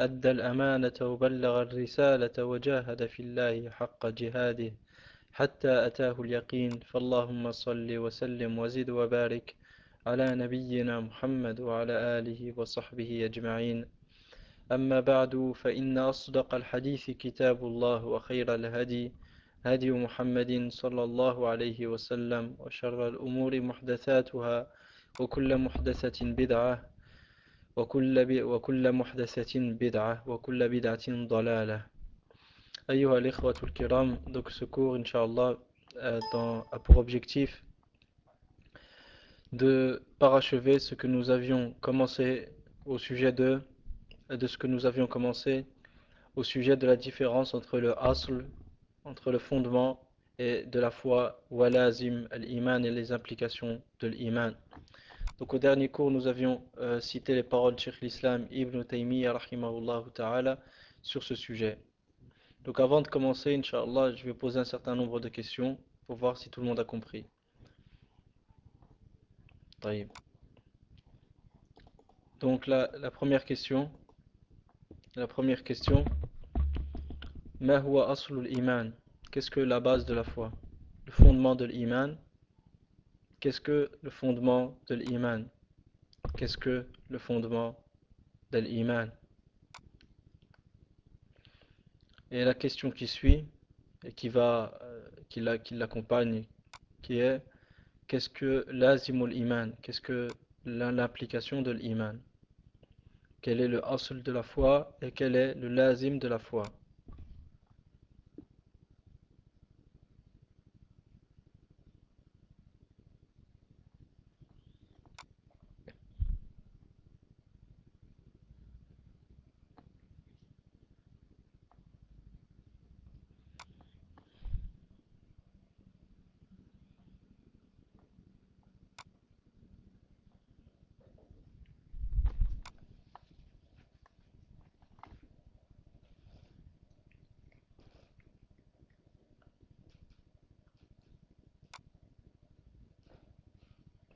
أدى الأمانة وبلغ الرسالة وجاهد في الله حق جهاده حتى أتاه اليقين. فاللهم صل وسلم وزد وبارك على نبينا محمد وعلى آله وصحبه أجمعين. أما بعد فإن أصدق الحديث كتاب الله وخير الهدي هدي محمد صلى الله عليه وسلم وشر الأمور محدثاتها وكل محدثة بدعة وكل, وكل محدثة بدعة وكل بدعة ضلالة أيها الإخوة الكرام donc ce cours Inch'Allah a pour objectif de parachever ce que nous avions commencé au sujet de, de ce que nous avions commencé au sujet de la différence entre le asl, entre le fondement et de la foi, walazim, al-iman et les implications de l'iman. Donc au dernier cours, nous avions euh, cité les paroles de Sheikh l'Islam Ibn Taymiyyah ta'ala sur ce sujet. Donc avant de commencer, Inch'Allah, je vais poser un certain nombre de questions pour voir si tout le monde a compris. Donc la, première question, la première question, Qu'est-ce que la base de la foi? Le fondement de l'iman? Qu'est-ce que le fondement de l'iman? Qu'est-ce que le fondement de l'iman? Et la question qui suit et qui va euh, qui l'accompagne qui est qu'est-ce que l'azimul iman? Qu'est-ce que l'implication de l'iman? Quel est le asl de la foi et quel est le lazim de la foi?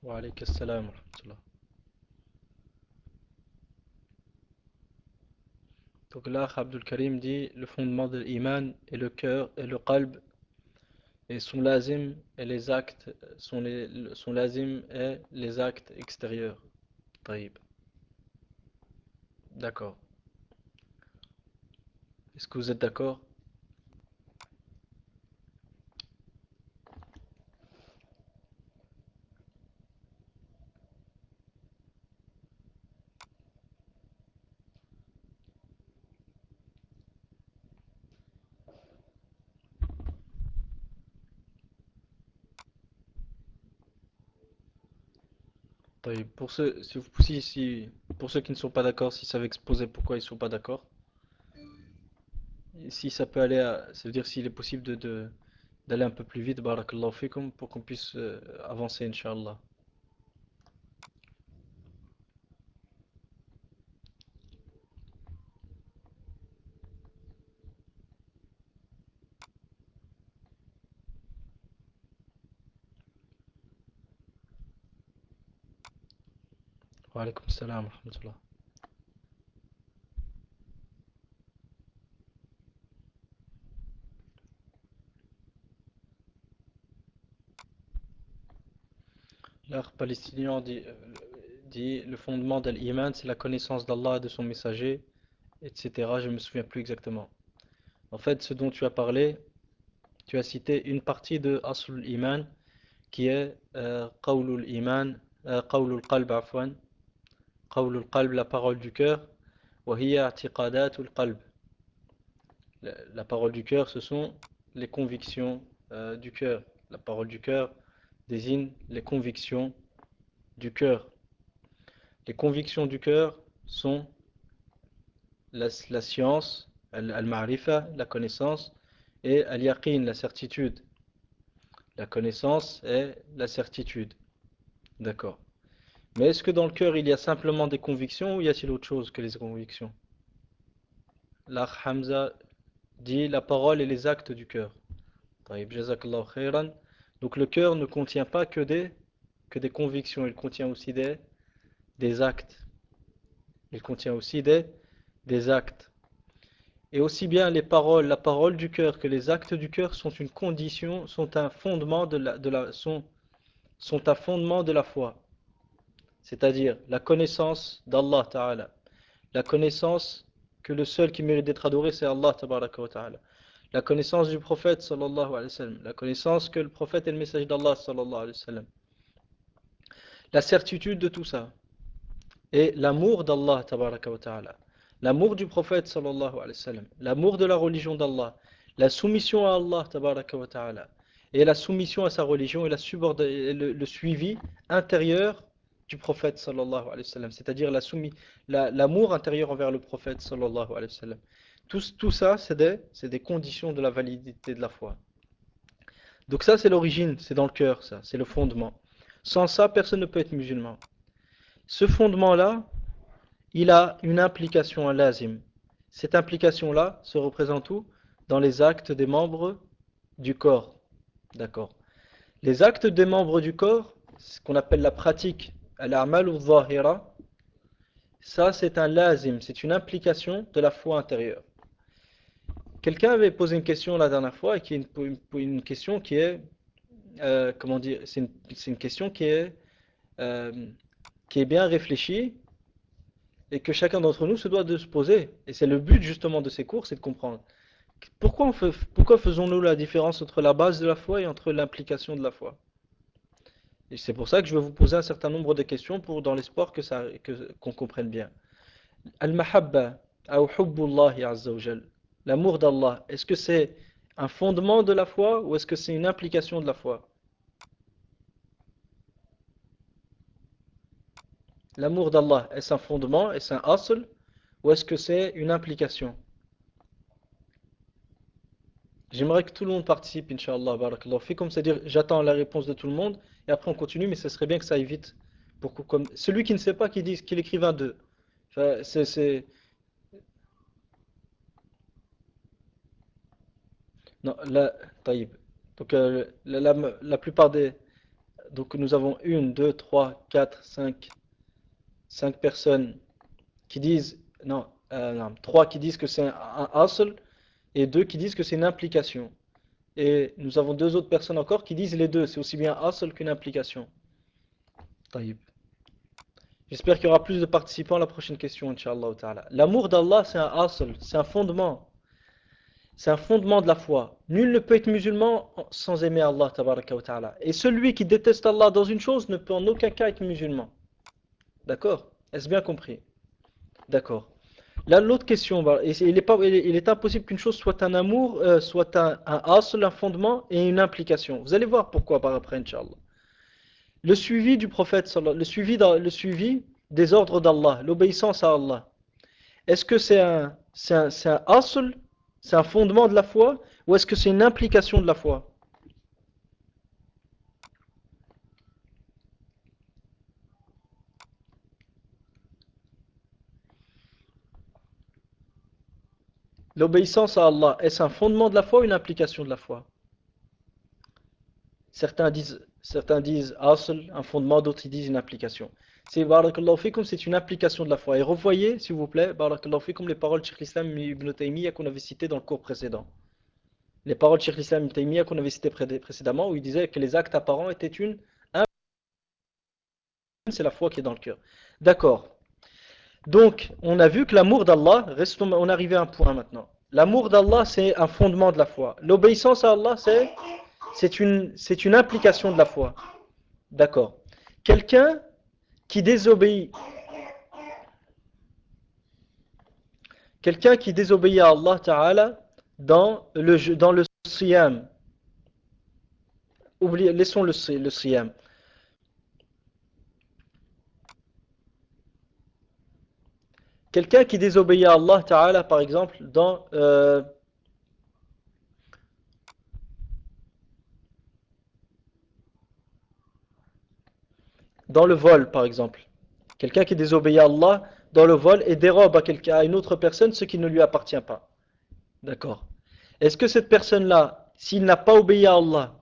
Salam Donc là, Abdul Karim dit le fondement de l'iman est le cœur et le qalb et son lazim et les actes et les actes extérieurs. D'accord. Est-ce que vous êtes d'accord? Pour ceux, si, pour ceux qui ne sont pas d'accord, si ça veut exposer pourquoi ils ne sont pas d'accord. Si ça peut aller ça veut dire s'il est possible de, d'aller un peu plus vite, barakallahu pour qu'on puisse euh, avancer, inshallah. وعليكم السلام ورحمة الله L'art palestinien dit, euh, dit le fondement de l'iman c'est la connaissance d'Allah et de son messager, etc. Je ne me souviens plus exactement. En fait, ce dont tu as parlé, tu as cité une partie de Aslul Iman qui est euh, Qawlul Iman, euh, Qawlul Qalb afwan, la parole du cœur la parole du cœur ce sont les convictions euh, du cœur la parole du cœur désigne les convictions du cœur les convictions du cœur sont la, science Al-ma'rifa, la connaissance, et al-yaqin, la certitude. La connaissance et la certitude. D'accord. Mais est-ce que dans le cœur, il y a simplement des convictions ou y a-t-il autre chose que les convictions? L'Akh Hamza dit la parole et les actes du cœur. Donc le cœur ne contient pas que des, que des convictions, il contient aussi des, des actes. Il contient aussi des, des actes. Et aussi bien les paroles, la parole du cœur que les actes du cœur sont une condition, sont un fondement de la, de la sont, sont un fondement de la foi. C'est-à-dire la connaissance d'Allah Ta'ala. La connaissance que le seul qui mérite d'être adoré c'est Allah Ta'ala. La connaissance du prophète sallallahu alayhi wa sallam. La connaissance que le prophète est le message d'Allah sallallahu alayhi wa sallam. La certitude de tout ça. Et l'amour d'Allah Ta'ala l'amour du prophète sallallahu alayhi wa sallam, l'amour de la religion d'Allah, la soumission à Allah ta'ala, et la soumission à sa religion et, la le, suivi intérieur du prophète sallallahu alayhi wa c'est-à-dire l'amour la, intérieur envers le prophète sallallahu alayhi wa. Tout, ça, c'est des, des conditions de la validité de la foi. Donc ça, c'est l'origine, c'est dans le cœur, ça, c'est le fondement. Sans ça, personne ne peut être musulman. Ce fondement-là, il a une implication, à lazim. Cette implication-là se représente où? Dans les actes des membres du corps. D'accord? Les actes des membres du corps, ce qu'on appelle la pratique, al-amal ça c'est un lazim, c'est une implication de la foi intérieure. Quelqu'un avait posé une question la dernière fois, et qui est une, question qui est, euh, comment dire, c'est une, question qui est, euh, qui est bien réfléchie, et que chacun d'entre nous se doit de se poser. Et c'est le but justement de ces cours, c'est de comprendre. Pourquoi faisons-nous la différence entre la base de la foi et entre l'implication de la foi? Et c'est pour ça que je vais vous poser un certain nombre de questions pour, dans l'espoir que ça, qu'on comprenne bien. Al-mahabba, l'amour d'Allah, est-ce que c'est un fondement de la foi ou est-ce que c'est une implication de la foi? L'amour d'Allah, est-ce un fondement, est-ce un asl ou est-ce que c'est une implication? J'aimerais que tout le monde participe, Inch'Allah, barakallahu fikum, c'est-à-dire j'attends la réponse de tout le monde et après on continue, mais ce serait bien que ça évite. Pour comme, celui qui ne sait pas, qu'il dise qu'il écrive un 2. c'est... Non, là, taïb. Donc euh, la, la, plupart des... Donc nous avons 1, 2, 3, 4, 5, cinq personnes qui disent, non, euh, trois qui disent que c'est un, asl et deux qui disent que c'est une implication. Et nous avons deux autres personnes encore qui disent les deux, c'est aussi bien asl qu'une implication. J'espère qu'il y aura plus de participants à la prochaine question, Inch'Allah. L'amour d'Allah, c'est un asl, c'est un fondement. C'est un fondement de la foi. Nul ne peut être musulman sans aimer Allah. Et celui qui déteste Allah dans une chose ne peut en aucun cas être musulman. D'accord? Est-ce bien compris? D'accord. Là, l'autre question, il est, impossible qu'une chose soit un amour, euh, soit un, un un fondement et une implication. Vous allez voir pourquoi par après, Inch'Allah. Le suivi du prophète, le suivi, des ordres d'Allah, l'obéissance à Allah. Est-ce que c'est un, c'est c'est un fondement de la foi, ou est-ce que c'est une implication de la foi? L'obéissance à Allah, est-ce un fondement de la foi ou une implication de la foi? Certains disent, certains disent un fondement, d'autres disent une application. C'est c'est une application de la foi. Et revoyez, s'il vous plaît, comme les paroles de Cheikh l'Islam ibn Taymiyyah qu'on avait citées dans le cours précédent. Les paroles de Cheikh l'Islam ibn Taymiyyah qu'on avait citées précédemment, où il disait que les actes apparents étaient une c'est la foi qui est dans le cœur. D'accord. Donc, on a vu que l'amour d'Allah, on arrivé à un point maintenant. L'amour d'Allah, c'est un fondement de la foi. L'obéissance à Allah, c'est une, une implication de la foi. D'accord. Quelqu'un qui désobéit, quelqu'un qui désobéit à Allah Ta'ala dans le, dans le siyam, laissons le, le siyam. Quelqu'un qui désobéit à Allah par exemple, dans, euh, dans le vol, par exemple. Quelqu'un qui désobéit à Allah dans le vol et dérobe à, quelqu'un, à une autre personne ce qui ne lui appartient pas. D'accord. Est-ce que cette personne-là, s'il n'a pas obéi à Allah,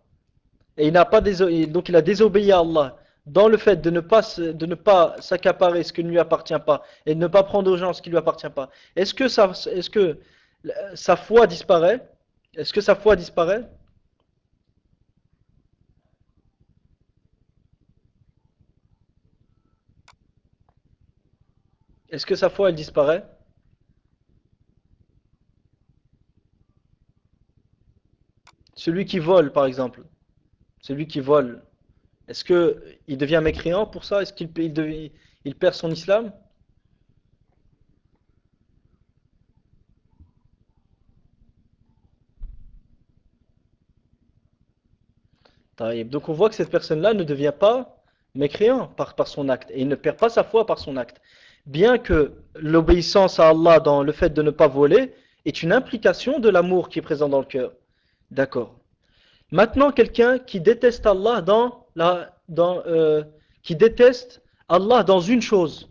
et il n'a pas donc il a désobéi à Allah dans le fait de ne pas de ne pas s'accaparer ce qui ne lui appartient pas et de ne pas prendre aux gens ce qui ne lui appartient pas. Est-ce que ça est-ce que sa foi disparaît? Est-ce que sa foi disparaît? Est-ce que sa foi elle disparaît? Celui qui vole par exemple, celui qui vole, est-ce qu'il devient mécréant pour ça? Est-ce qu'il il perd son islam? Donc on voit que cette personne-là ne devient pas mécréant par, par son acte et il ne perd pas sa foi par son acte. Bien que l'obéissance à Allah dans le fait de ne pas voler est une implication de l'amour qui est présent dans le cœur. D'accord. Maintenant, quelqu'un qui déteste Allah dans euh, qui déteste Allah dans une chose,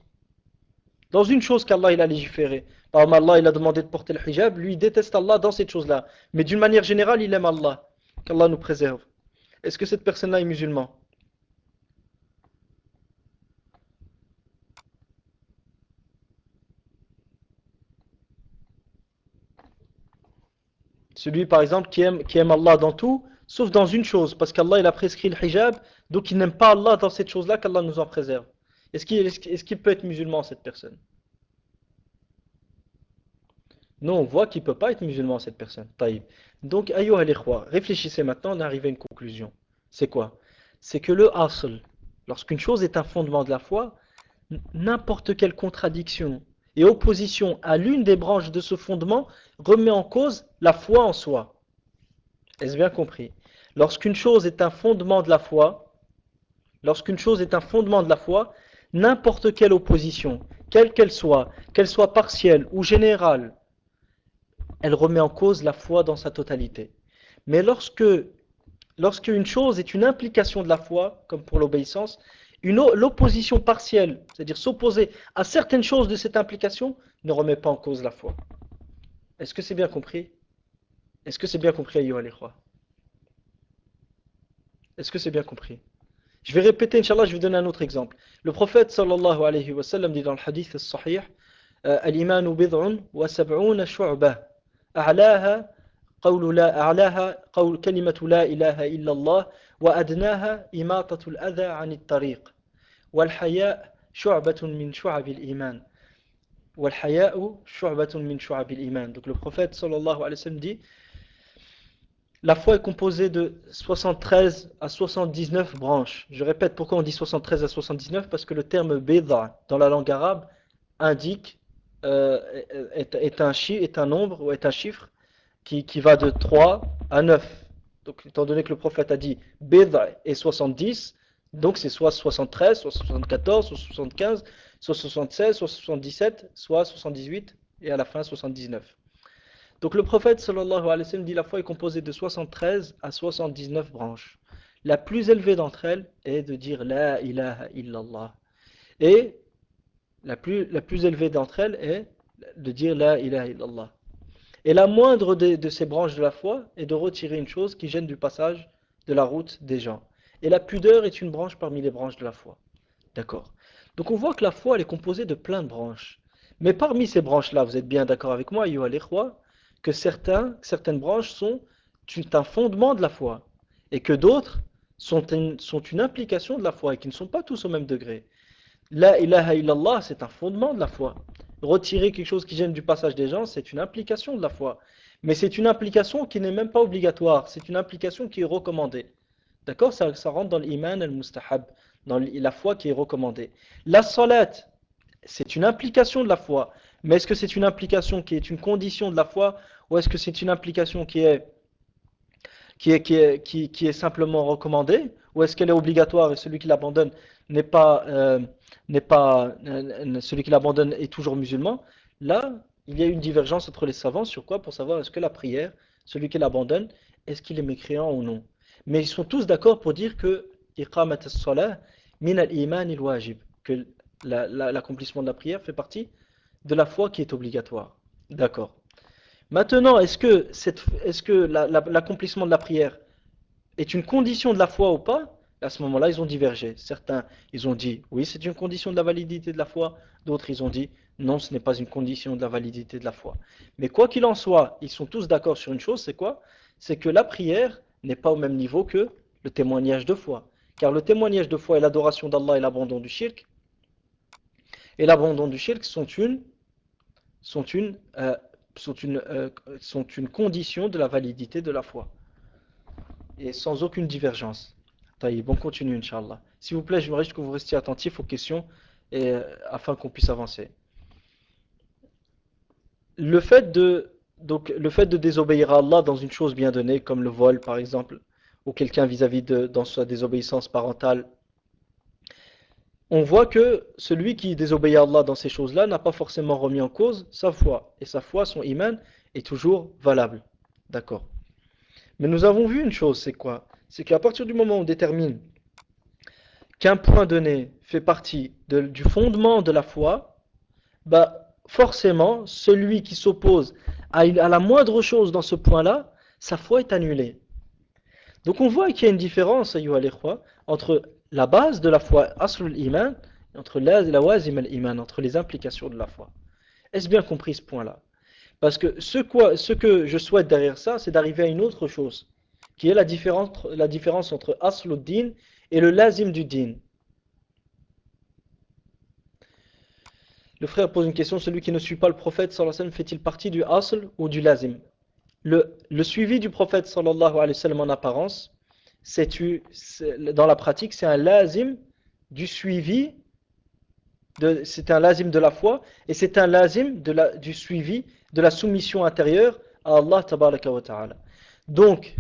dans une chose qu'Allah il a légiféré. Par exemple, Allah il a demandé de porter le hijab, lui il déteste Allah dans cette chose-là. Mais d'une manière générale, il aime Allah. Qu'Allah nous préserve. Est-ce que cette personne-là est musulman? Celui par exemple qui aime, qui aime Allah dans tout, sauf dans une chose, parce qu'Allah il a prescrit le hijab, donc il n'aime pas Allah dans cette chose-là qu'Allah nous en préserve. Est-ce qu'il peut être musulman cette personne? Non, on voit qu'il ne peut pas être musulman cette personne. Donc, ayo réfléchissez maintenant, on arrive à une conclusion. C'est quoi? C'est que le asl, lorsqu'une chose est un fondement de la foi, n'importe quelle contradiction et opposition à l'une des branches de ce fondement remet en cause la foi en soi. Est-ce bien compris? Lorsqu'une chose est un fondement de la foi, lorsqu'une chose est un fondement de la foi, n'importe quelle opposition, quelle qu'elle soit, qu'elle soit partielle ou générale, elle remet en cause la foi dans sa totalité. Mais lorsque lorsqu'une chose est une implication de la foi, comme pour l'obéissance, l'opposition partielle, c'est-à-dire s'opposer à certaines choses de cette implication, ne remet pas en cause la foi. Est-ce que c'est bien compris? Est-ce que c'est bien compris, Ayo est-ce que c'est bien compris Je vais répéter, Inch'Allah, je vais donner un autre exemple. Le prophète sallallahu alayhi wa sallam dit dans le hadith sahih الإيمان بضع وسبعون شعبة أعلاها قول لا أعلاها قول كلمة لا إله إلا الله وأدناها إماطة الأذى عن الطريق والحياء شعبة من شعب الإيمان والحياء شعبة من شعب الإيمان donc le prophète sallallahu alayhi wa sallam dit la foi est composée de 73 à 79 branches. Je répète pourquoi on dit 73 à 79 parce que le terme bid'a dans la langue arabe indique euh, est, un est un nombre ou est un chiffre qui, va de 3 à 9. Donc étant donné que le prophète a dit bid'a est 70, donc c'est soit 73, soit 74, soit 75, soit 76, soit 77, soit 78 et à la fin 79. Donc le prophète sallallahu alayhi wa sallam dit la foi est composée de 73 à 79 branches. La plus élevée d'entre elles est de dire La ilaha illallah. Et la plus, la plus élevée d'entre elles est de dire La ilaha illallah. Et la moindre de, ces branches de la foi est de retirer une chose qui gêne du passage de la route des gens. Et la pudeur est une branche parmi les branches de la foi. D'accord Donc on voit que la foi elle est composée de plein de branches. Mais parmi ces branches-là, vous êtes bien d'accord avec moi, Yoha que certaines branches sont un fondement de la foi et que d'autres sont une, sont une implication de la foi et qui ne sont pas tous au même degré. La ilaha illallah, c'est un fondement de la foi. Retirer quelque chose qui gêne du passage des gens, c'est une implication de la foi. Mais c'est une implication qui n'est même pas obligatoire, c'est une implication qui est recommandée. D'accord? Ça, ça, rentre dans l'iman al-mustahab, dans la foi qui est recommandée. La salat, c'est une implication de la foi. Mais est-ce que c'est une implication qui est une condition de la foi ou est-ce que c'est une implication qui est, qui est, qui est, qui, est simplement recommandée ou est-ce qu'elle est obligatoire et celui qui l'abandonne n'est pas, euh, n'est pas euh, celui qui l'abandonne est toujours musulman, là, il y a une divergence entre les savants sur quoi? Pour savoir est-ce que la prière, celui qui l'abandonne, est-ce qu'il est mécréant ou non? Mais ils sont tous d'accord pour dire que min al-iman il-wajib, que l'accomplissement de la prière fait partie de la foi qui est obligatoire. D'accord. Maintenant, est-ce que, l'accomplissement de la prière est une condition de la foi ou pas? À ce moment-là, ils ont divergé. Certains, ils ont dit, oui, c'est une condition de la validité de la foi. D'autres, ils ont dit, non, ce n'est pas une condition de la validité de la foi. Mais quoi qu'il en soit, ils sont tous d'accord sur une chose, c'est quoi? C'est que la prière n'est pas au même niveau que le témoignage de foi. Car le témoignage de foi et l'adoration d'Allah et l'abandon du shirk, et l'abandon du shirk sont une, sont une, euh, sont une, euh, sont une condition de la validité de la foi. Et sans aucune divergence. Taïb, on continue, Inch'Allah. S'il vous plaît, j'aimerais que vous restiez attentifs aux questions et, euh, afin qu'on puisse avancer. Le fait, de, donc, le fait de désobéir à Allah dans une chose bien donnée, comme le vol par exemple, ou quelqu'un vis-à-vis de dans sa désobéissance parentale, on voit que celui qui désobéit à Allah dans ces choses-là n'a pas forcément remis en cause sa foi. Et sa foi, son iman, est toujours valable. D'accord. Mais nous avons vu une chose, c'est quoi? C'est qu'à partir du moment où on détermine qu'un point donné fait partie du fondement de la foi, bah forcément, celui qui s'oppose à, la moindre chose dans ce point-là, sa foi est annulée. Donc on voit qu'il y a une différence, entre la base de la foi, aslul iman, entre la wazim al-iman, entre les implications de la foi. Est-ce bien compris ce point-là? Parce que ce, quoi, ce que je souhaite derrière ça, c'est d'arriver à une autre chose, qui est la différence, la différence entre aslul din et le lazim du din. Le frère pose une question, celui qui ne suit pas le prophète sallallahu fait-il partie du asl ou du lazim? Le, le, suivi du prophète sallallahu alayhi wa sallam en apparence dans la pratique, c'est un lazim du suivi, c'est un lazim de la foi, et c'est un lazim du suivi de la soumission intérieure à Allah ta'ala. Donc,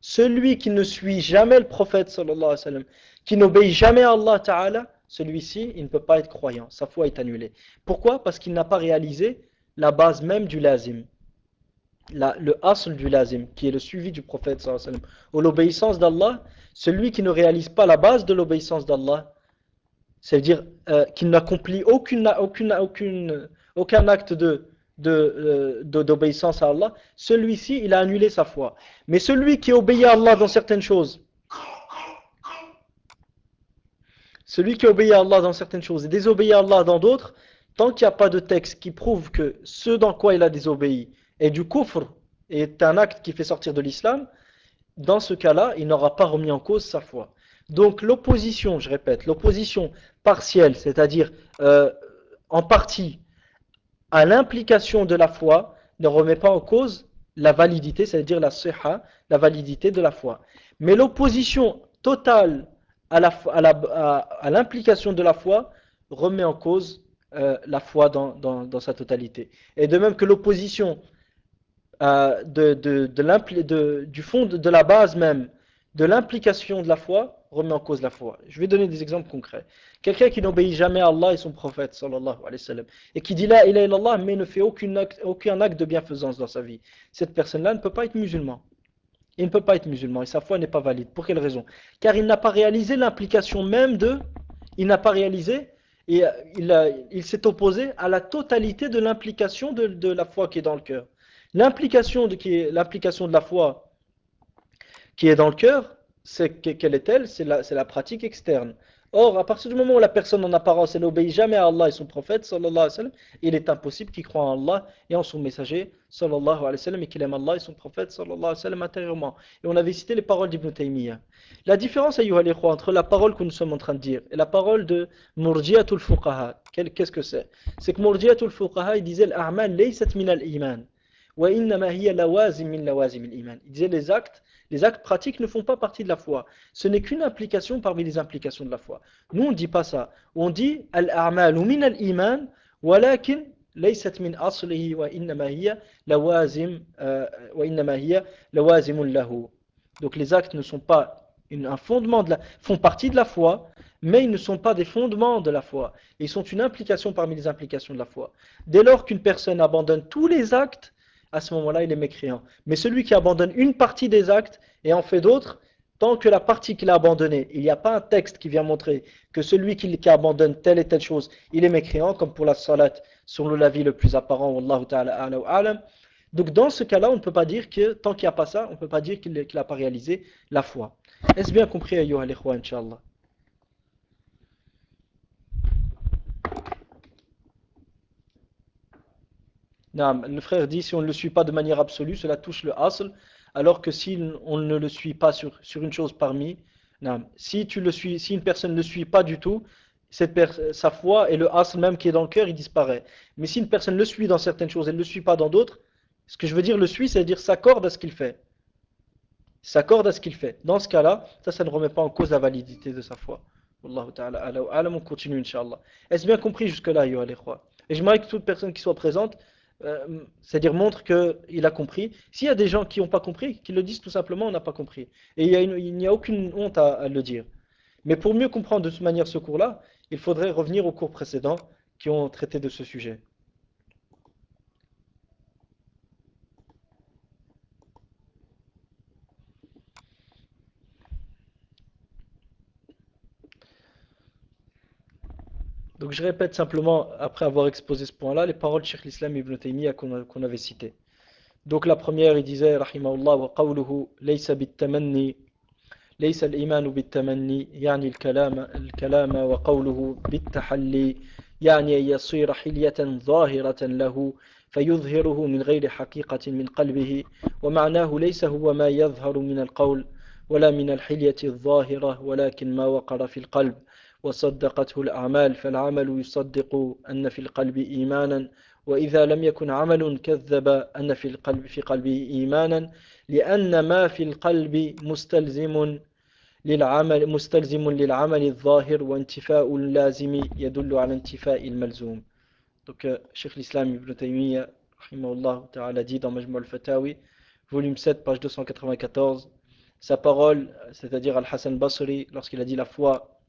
celui qui ne suit jamais le prophète sallallahu alayhi wa qui n'obéit jamais à Allah ta'ala, celui-ci, il ne peut pas être croyant, sa foi est annulée. Pourquoi? Parce qu'il n'a pas réalisé la base même du lazim le asl du lazim, qui est le suivi du prophète ou l'obéissance d'Allah, celui qui ne réalise pas la base de l'obéissance d'Allah, c'est-à-dire euh, qu'il n'accomplit aucune, aucune, aucun acte euh, d'obéissance à Allah, celui-ci, il a annulé sa foi. Mais celui qui obéit à Allah dans certaines choses, celui qui obéit à Allah dans certaines choses et désobéit à Allah dans d'autres, tant qu'il n'y a pas de texte qui prouve que ce dans quoi il a désobéi et du kufr est un acte qui fait sortir de l'islam, dans ce cas-là, il n'aura pas remis en cause sa foi. Donc l'opposition, je répète, l'opposition partielle, c'est-à-dire euh, en partie à l'implication de la foi, ne remet pas en cause la validité, c'est-à-dire la siha, la validité de la foi. Mais l'opposition totale à l'implication de la foi remet en cause euh, la foi dans, dans, sa totalité. Et de même que l'opposition euh, de, du fond de, la base même de l'implication de la foi remet en cause la foi. Je vais donner des exemples concrets. Quelqu'un qui n'obéit jamais à Allah et son prophète sallallahu alayhi wa sallam, et qui dit là il est Allah mais ne fait aucun acte, aucun acte de bienfaisance dans sa vie. Cette personne-là ne peut pas être musulman. Il ne peut pas être musulman et sa foi n'est pas valide. Pour quelle raison? Car il n'a pas réalisé l'implication même de, il n'a pas réalisé et il, il s'est opposé à la totalité de l'implication de, de la foi qui est dans le cœur. L'implication de, l'implication de la foi qui est dans le cœur, c'est quelle est-elle C'est la, pratique externe. Or, à partir du moment où la personne en apparence n'obéit jamais à Allah et son prophète, alayhi wa il est impossible qu'il croit en Allah et en son messager, alayhi wa sallam, et qu'il aime Allah et son prophète, alayhi wa intérieurement. Et on avait cité les paroles d'Ibn Taymiyyah. La différence, entre la parole que nous sommes en train de dire et la parole de Murjiatul Fuqaha, qu'est-ce que c'est? C'est que Murjiatul Fuqaha, il disait « L'a'mal laysat min al-iman » Il disait les actes, les actes pratiques ne font pas partie de la foi. Ce n'est qu'une implication parmi les implications de la foi. Nous on ne dit pas ça. On dit lahu. Donc les actes ne sont pas un fondement font partie de la foi, mais ils ne sont pas des fondements de la foi. Ils sont une implication parmi les implications de la foi. Dès lors qu'une personne abandonne tous les actes, à ce moment-là, il est mécréant. Mais celui qui abandonne une partie des actes et en fait d'autres, tant que la partie qu'il a abandonnée, il n'y a pas un texte qui vient montrer que celui qui, abandonne telle et telle chose, il est mécréant, comme pour la salat, selon l'avis le plus apparent, Wallahu ta'ala Donc dans ce cas-là, on ne peut pas dire que, tant qu'il n'y a pas ça, on ne peut pas dire qu'il n'a pas réalisé la foi. Est-ce bien compris, ayyuha al Inch'Allah le frère dit si on ne le suit pas de manière absolue, cela touche le asl, alors que si on ne le suit pas sur, sur une chose parmi, si, tu le suis, si une personne ne le suit pas du tout, cette sa foi et le asl même qui est dans le cœur, il disparaît. Mais si une personne le suit dans certaines choses et ne le suit pas dans d'autres, ce que je veux dire le suit, c'est dire s'accorde à ce qu'il fait. S'accorde à ce qu'il fait. Dans ce cas-là, ça, ça ne remet pas en cause la validité de sa foi. Wallahu ta'ala, on continue, Inch'Allah. Est-ce bien compris jusque-là, yo, Et j'aimerais que toute personne qui soit présente euh, c'est-à-dire montre qu'il a compris. S'il y a des gens qui n'ont pas compris, qu'ils le disent tout simplement, on n'a pas compris. Et il n'y a, aucune honte à, le dire. Mais pour mieux comprendre de toute manière ce cours-là, il faudrait revenir aux cours précédents qui ont traité de ce sujet. Donc je répète simplement, après avoir exposé ce point-là, les paroles de Sheikh l'Islam ibn Taymiyyah qu'on avait citées. Donc la première, il disait, rahimahullah, wa qawluhu laysa bit-tamanni ليس الإيمان بالتمني يعني الكلام الكلام وقوله بالتحلي يعني أن يصير حلية ظاهرة له فيظهره من غير حقيقة من قلبه ومعناه ليس هو ما يظهر من القول ولا من الحلية الظاهرة ولكن ما وقر في القلب وصدقته الأعمال فالعمل يصدق أن في القلب إيمانا وإذا لم يكن عمل كذب أن في القلب في قلبه إيمانا لأن ما في القلب مستلزم للعمل مستلزم للعمل الظاهر وانتفاء اللازم يدل على انتفاء الملزوم. Donc, Cheikh l'Islam Ibn Taymiyyah, ta'ala, dit dans Majmou al-Fatawi, volume 7, page 294, sa parole, c'est-à-dire Al-Hassan Basri, lorsqu'il a dit la foi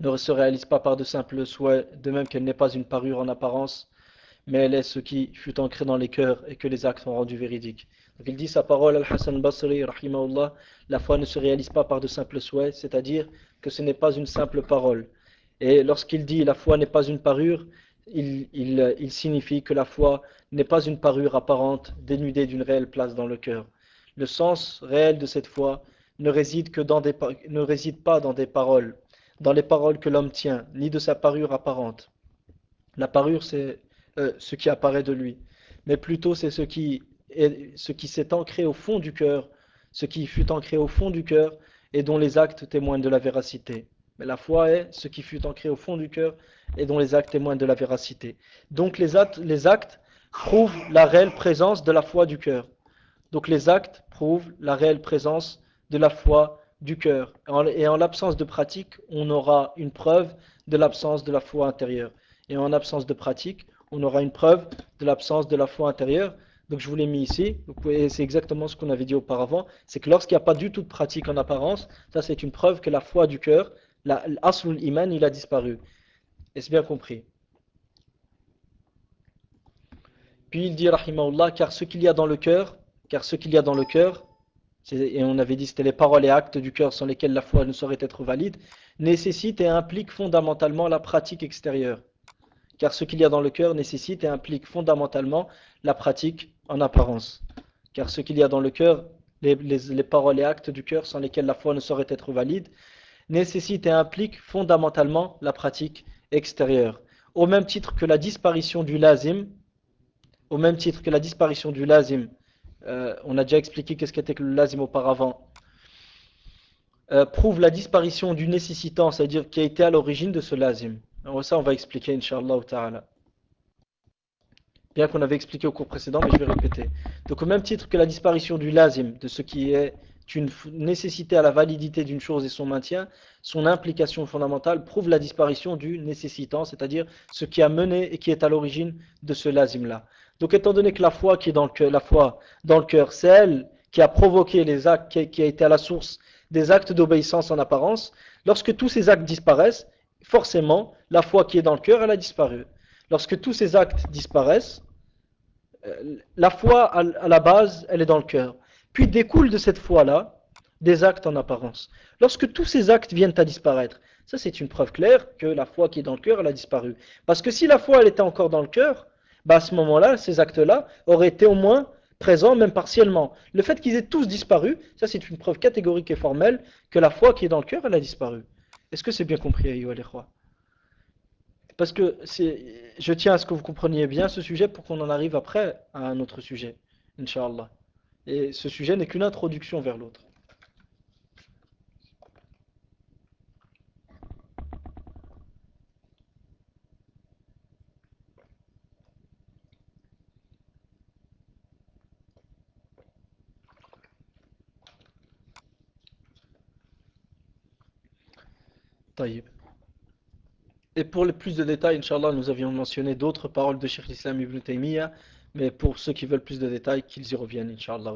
ne se réalise pas par de simples souhaits, de même qu'elle n'est pas une parure en apparence, mais elle est ce qui fut ancré dans les cœurs et que les actes ont rendu véridique. Donc il dit sa parole, Al-Hassan Basri, rahimahullah, la foi ne se réalise pas par de simples souhaits, c'est-à-dire que ce n'est pas une simple parole. Et lorsqu'il dit la foi n'est pas une parure, il, il signifie que la foi n'est pas une parure apparente, dénudée d'une réelle place dans le cœur. Le sens réel de cette foi ne réside, que dans des, ne réside pas dans des paroles, dans les paroles que l'homme tient, ni de sa parure apparente. La parure, c'est euh, ce qui apparaît de lui, mais plutôt c'est ce qui s'est ancré au fond du cœur, ce qui fut ancré au fond du cœur et dont les actes témoignent de la véracité. Mais la foi est ce qui fut ancré au fond du cœur et dont les actes témoignent de la véracité. Donc les actes, les actes prouvent la réelle présence de la foi du cœur. Donc les actes prouvent la réelle présence de la foi du cœur. Et en l'absence de pratique, on aura une preuve de l'absence de la foi intérieure. Et en absence de pratique, on aura une preuve de l'absence de la foi intérieure. Donc je vous l'ai mis ici, c'est exactement ce qu'on avait dit auparavant, c'est que lorsqu'il n'y a pas du tout de pratique en apparence, ça c'est une preuve que la foi du cœur, l'aslul iman, il a disparu. Est-ce bien compris? Puis il dit, rahimahullah, car ce qu'il y a dans le cœur, car ce qu'il y a dans le cœur, et on avait dit c'était les paroles et actes du cœur sans lesquels la foi ne saurait être valide, nécessite et implique fondamentalement la pratique extérieure. Car ce qu'il y a dans le cœur nécessite et implique fondamentalement la pratique en apparence. Car ce qu'il y a dans le cœur, les, les, paroles et actes du cœur sans lesquels la foi ne saurait être valide, nécessite et implique fondamentalement la pratique extérieure. Au même titre que la disparition du lazim, au même titre que la disparition du lazim euh, on a déjà expliqué qu'est-ce qu'était le lazim auparavant, euh, prouve la disparition du nécessitant, c'est-à-dire qui a été à l'origine de ce lazim. Alors ça, on va expliquer, Inch'Allah ta'ala. Bien qu'on avait expliqué au cours précédent, mais je vais répéter. Donc au même titre que la disparition du lazim, de ce qui est une nécessité à la validité d'une chose et son maintien, son implication fondamentale prouve la disparition du nécessitant, c'est-à-dire ce qui a mené et qui est à l'origine de ce lazim-là. Donc étant donné que la foi qui est dans le cœur, la foi dans le cœur, c'est elle qui a provoqué les actes, qui a, été à la source des actes d'obéissance en apparence, lorsque tous ces actes disparaissent, forcément, la foi qui est dans le cœur, elle a disparu. Lorsque tous ces actes disparaissent, euh, la foi à la base, elle est dans le cœur. Puis découle de cette foi-là des actes en apparence. Lorsque tous ces actes viennent à disparaître, ça c'est une preuve claire que la foi qui est dans le cœur, elle a disparu. Parce que si la foi, elle était encore dans le cœur, bah à ce moment-là, ces actes-là auraient été au moins présents, même partiellement. Le fait qu'ils aient tous disparu, ça c'est une preuve catégorique et formelle que la foi qui est dans le cœur, elle a disparu. Est-ce que c'est bien compris, Ayo Parce que je tiens à ce que vous compreniez bien ce sujet pour qu'on en arrive après à un autre sujet, Inch'Allah. Et ce sujet n'est qu'une introduction vers l'autre. Et pour les plus de détails, Inch'Allah, nous avions mentionné d'autres paroles de Cheikh l'Islam Ibn Taymiyyah, mais pour ceux qui veulent plus de détails, qu'ils y reviennent, Inch'Allah.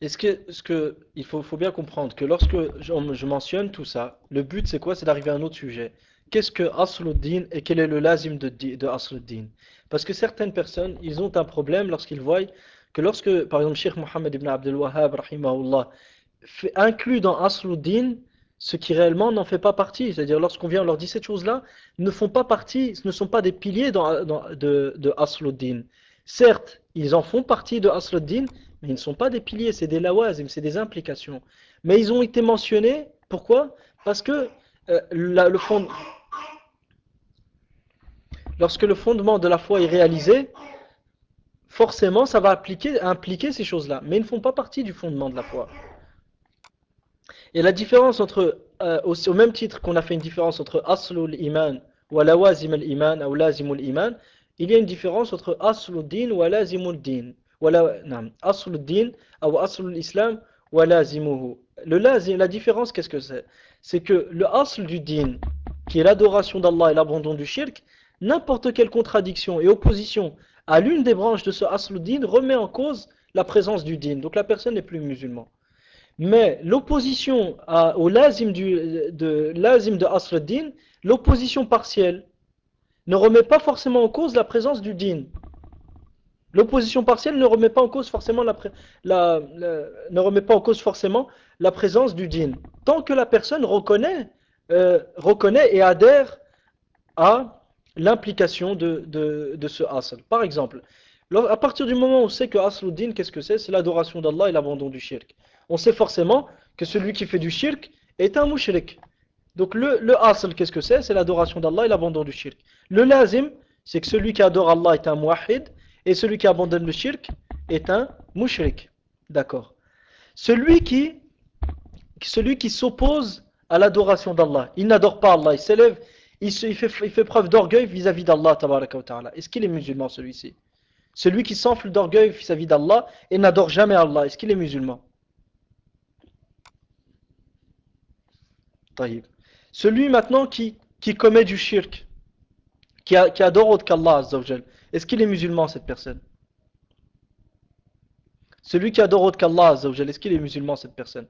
Est-ce que, ce que, il faut, faut, bien comprendre que lorsque je, mentionne tout ça, le but c'est quoi? C'est d'arriver à un autre sujet. Qu'est-ce que Asluddin et quel est le lazim de, de Asluddin? Parce que certaines personnes, ils ont un problème lorsqu'ils voient que lorsque, par exemple, Cheikh Mohammed ibn Abdel Wahhab, rahimahullah, inclut dans Asluddin ce qui réellement n'en fait pas partie. C'est-à-dire, lorsqu'on vient, on leur dit ces choses-là, ne font pas partie, ce ne sont pas des piliers de, de Asluddin. Certes, ils en font partie de Asluddin, mais ils ne sont pas des piliers, c'est des lawazim, c'est des implications. Mais ils ont été mentionnés, pourquoi? Parce que euh, lorsque le fondement de la foi est réalisé, forcément ça va impliquer ces choses-là, mais ils ne font pas partie du fondement de la foi. Et la différence entre, euh, au, même titre qu'on a fait une différence entre aslul iman ou lawazim al iman ou lazimul iman, il y a une différence entre aslul din ou lazimul din. Aslul din ou aslul islam ou lazimuhu. La différence, qu'est-ce que c'est? C'est que le asl du din, qui est l'adoration d'Allah et l'abandon du shirk, n'importe quelle contradiction et opposition à l'une des branches de ce aslul din remet en cause la présence du din. Donc la personne n'est plus musulman. Mais l'opposition au lazim, de, lazim de Asr din l'opposition partielle, ne remet pas forcément en cause la présence du din. L'opposition partielle ne remet pas en cause forcément la, ne remet pas en cause forcément la présence du din. Tant que la personne reconnaît, euh, reconnaît et adhère à l'implication de, de, ce asl. Par exemple, à partir du moment où on sait que din qu'est-ce que c'est? C'est l'adoration d'Allah et l'abandon du shirk on sait forcément que celui qui fait du shirk est un mushrik. Donc le, le asl, qu'est-ce que c'est? C'est l'adoration d'Allah et l'abandon du shirk. Le lazim, c'est que celui qui adore Allah est un muwahid et celui qui abandonne le shirk est un mushrik. D'accord. Celui qui, s'oppose à l'adoration d'Allah, il n'adore pas Allah, il s'élève, il, il, fait, il fait preuve d'orgueil vis-à-vis d'Allah. Est-ce qu'il est musulman celui-ci? Celui qui s'enfle d'orgueil vis-à-vis d'Allah et n'adore jamais Allah, est-ce qu'il est musulman? Celui maintenant qui, commet du shirk, qui, adore autre qu'Allah est-ce qu'il est musulman cette personne? Celui qui adore autre qu'Allah est-ce qu'il est musulman cette personne?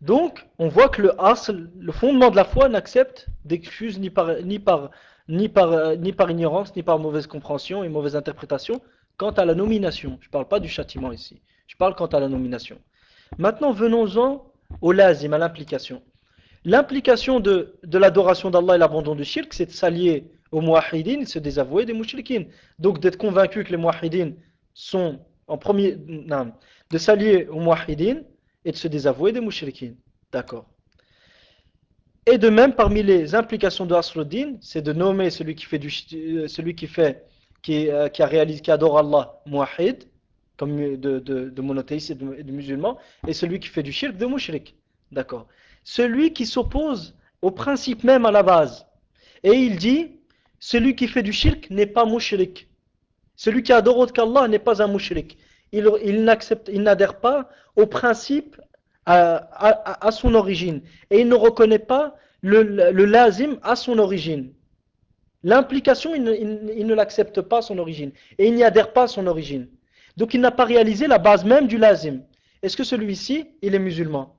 Donc, on voit que le asl, le fondement de la foi n'accepte d'excuses ni par, ni, par, ni, par, ni par ignorance, ni par mauvaise compréhension et mauvaise interprétation quant à la nomination. Je ne parle pas du châtiment ici. Je parle quant à la nomination. Maintenant, venons-en au lazim, à l'implication. L'implication de, de l'adoration d'Allah et l'abandon du shirk, c'est de s'allier aux muahidin, se désavouer des mouchriquines. Donc d'être convaincu que les muahidin sont, en premier, de s'allier aux muahidin et de se désavouer des mouchriquines. D'accord. Et de même, parmi les implications de Asruddin, c'est de nommer celui qui fait du, euh, celui qui fait, qui, euh, qui a réalisé, qui adore Allah, muahid, comme de, monothéistes et de, musulmans, et celui qui fait du shirk de mushrik. D'accord Celui qui s'oppose au principe même à la base. Et il dit, celui qui fait du shirk n'est pas mushrik. Celui qui adore autre qu'Allah n'est pas un mushrik. Il, il n'accepte, il n'adhère pas au principe à, à, son origine. Et il ne reconnaît pas le, le lazim à son origine. L'implication, il, ne l'accepte pas à son origine. Et il n'y adhère pas à son origine. Donc il n'a pas réalisé la base même du lazim. Est-ce que celui-ci, il est musulman?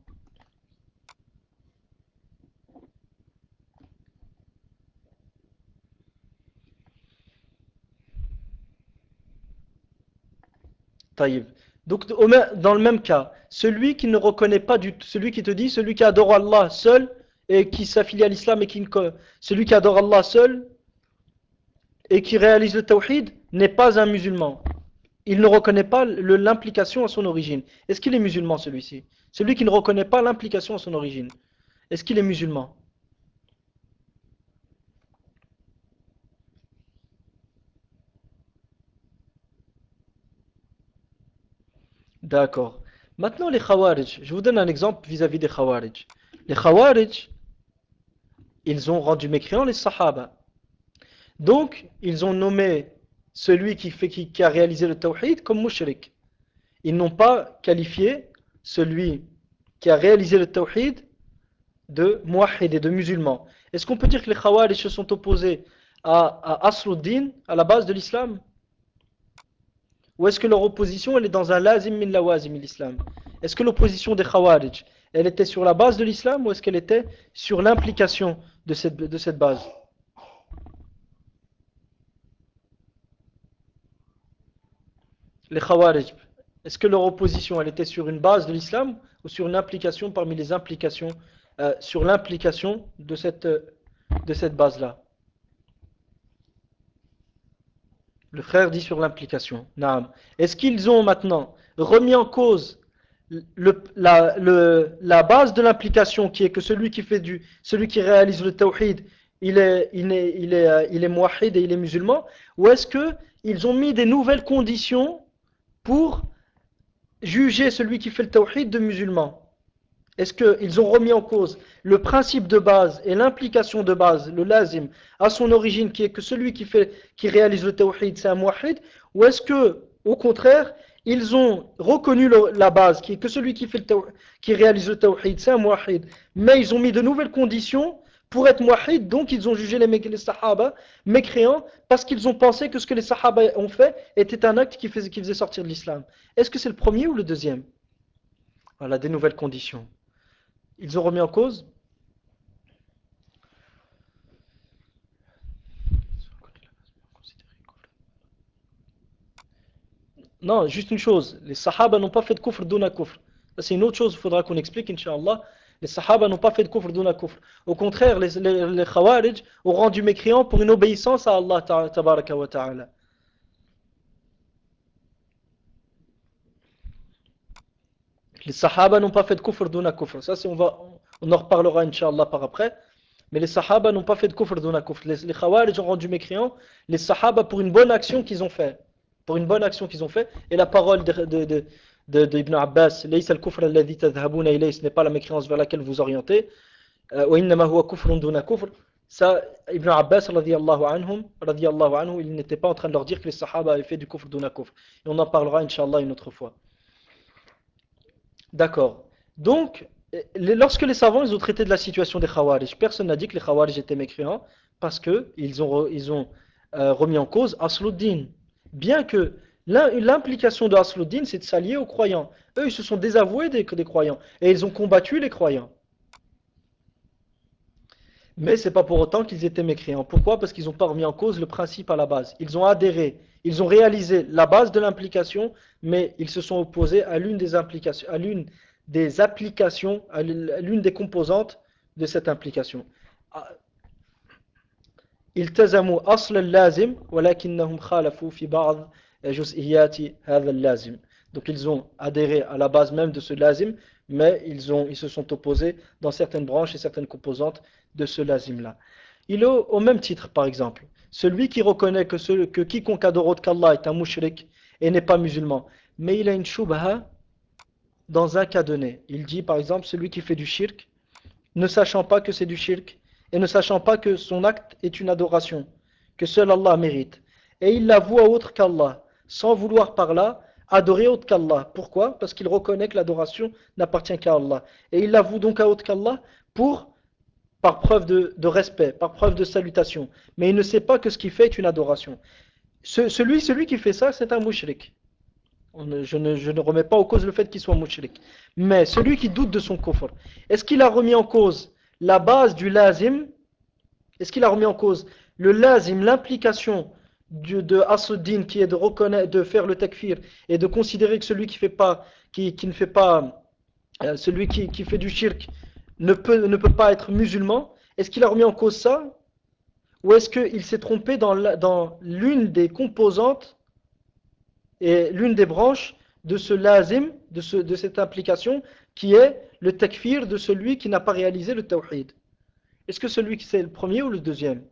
Taïb. Donc dans le même cas, celui qui ne reconnaît pas du celui qui te dit, celui qui adore Allah seul et qui s'affilie à l'islam et qui celui qui adore Allah seul et qui réalise le tawhid n'est pas un musulman. Il ne reconnaît pas l'implication à son origine. Est-ce qu'il est musulman celui-ci? Celui qui ne reconnaît pas l'implication à son origine. Est-ce qu'il est musulman? D'accord. Maintenant les Khawarij. Je vous donne un exemple vis-à-vis des Khawarij. Les Khawarij, ils ont rendu mécréants les Sahaba. Donc, ils ont nommé celui qui, a réalisé le tawhid comme mushrik. Ils n'ont pas qualifié celui qui a réalisé le tawhid de muahid et de musulman. Est-ce qu'on peut dire que les Khawarij se sont opposés à, à Asluddin, à la base de l'islam? Ou est-ce que leur opposition elle est dans un lazim min lawazim l'islam? Est-ce que l'opposition des Khawarij elle était sur la base de l'islam ou est-ce qu'elle était sur l'implication de cette base? Les Khawarij, est-ce que leur opposition, elle était sur une base de l'islam ou sur une implication parmi les implications, euh, sur l'implication de cette, de cette base-là? Le frère dit sur l'implication. Est-ce qu'ils ont maintenant remis en cause la, base de l'implication qui est que celui qui fait du, celui qui réalise le tawhid, il est, il est, il est, euh, il est et il est musulman, ou est-ce que ils ont mis des nouvelles conditions pour juger celui qui fait le tawhid de musulman Est-ce qu'ils ont remis en cause le principe de base et l'implication de base, le lazim, à son origine, qui est que celui qui, fait, qui réalise le tawhid, c'est un muahid Ou est-ce que, au contraire, ils ont reconnu la base, qui est que celui qui, fait le qui réalise le tawhid, c'est un muahid, mais ils ont mis de nouvelles conditions pour être muahid, donc ils ont jugé les, les sahaba mécréants parce qu'ils ont pensé que ce que les sahaba ont fait était un acte qui faisait, sortir de l'islam. Est-ce que c'est le premier ou le deuxième? Voilà, des nouvelles conditions. Ils ont remis en cause? Non, juste une chose, les sahaba n'ont pas fait de kufr d'una kufr. C'est une autre chose, il faudra qu'on explique, inshallah. Les Sahaba n'ont pas fait de kufr d'un kufr. Au contraire, les, les, Khawarij ont rendu mécréants pour une obéissance à Allah tabaraka wa ta'ala. Les Sahaba n'ont pas fait de kufr d'un kufr. Ça, on, va, on en reparlera, inshallah par après. Mais les Sahaba n'ont pas fait de kufr d'un kufr. Les, les Khawarij ont rendu mécréants les Sahaba pour une bonne action qu'ils ont fait. Pour une bonne action qu'ils ont fait. Et la parole de de, de Ibn Abbas, ce n'est pas la mécréance vers laquelle vous orientez. Euh, Ça, Ibn Abbas, anhum, anhu, il n'était pas en train de leur dire que les Sahaba avaient fait du kufr duna kufr. Et on en parlera, inshallah, une autre fois. D'accord. Donc, lorsque les savants ils ont traité de la situation des Khawarij, personne n'a dit que les Khawarij étaient mécréants parce qu'ils ont, ils ont euh, remis en cause Asluddin. Bien que L'implication de Asluddin, c'est de s'allier aux croyants. Eux, ils se sont désavoués des, croyants et ils ont combattu les croyants. Mais c'est pas pour autant qu'ils étaient mécréants. Pourquoi? Parce qu'ils n'ont pas remis en cause le principe à la base. Ils ont adhéré, ils ont réalisé la base de l'implication, mais ils se sont opposés à l'une des applications, à l'une des composantes de cette implication. Ah. Asl al-lazim, khalafu fi خالفوا في بعض donc ils ont adhéré à la base même de ce lazim, mais ils, ont, ils se sont opposés dans certaines branches et certaines composantes de ce lazim-là. Il est au, même titre, par exemple, celui qui reconnaît que, ce, que quiconque adore autre qu'Allah est un mushrik et n'est pas musulman, mais il a une shubha dans un cas donné. Il dit, par exemple, celui qui fait du shirk, ne sachant pas que c'est du shirk, et ne sachant pas que son acte est une adoration, que seul Allah mérite, et il l'avoue à autre qu'Allah, sans vouloir par là adorer autre qu'Allah. Pourquoi? Parce qu'il reconnaît que l'adoration n'appartient qu'à Allah. Et il l'avoue donc à autre qu'Allah pour par preuve de, respect, par preuve de salutation. Mais il ne sait pas que ce qu'il fait est une adoration. celui, celui qui fait ça, c'est un mouchrik. Je ne, remets pas en cause le fait qu'il soit mouchrik. Mais celui qui doute de son kufr, est-ce qu'il a remis en cause la base du lazim? Est-ce qu'il a remis en cause le lazim, l'implication de Asruddin qui est de reconnaître, de faire le takfir et de considérer que celui qui fait du shirk ne peut, pas être musulman, est-ce qu'il a remis en cause ça? Ou est-ce qu'il s'est trompé dans l'une des composantes et l'une des branches de ce lazim, de, de cette implication, qui est le takfir de celui qui n'a pas réalisé le tawhid? Est-ce que celui qui c'est le premier ou le deuxième?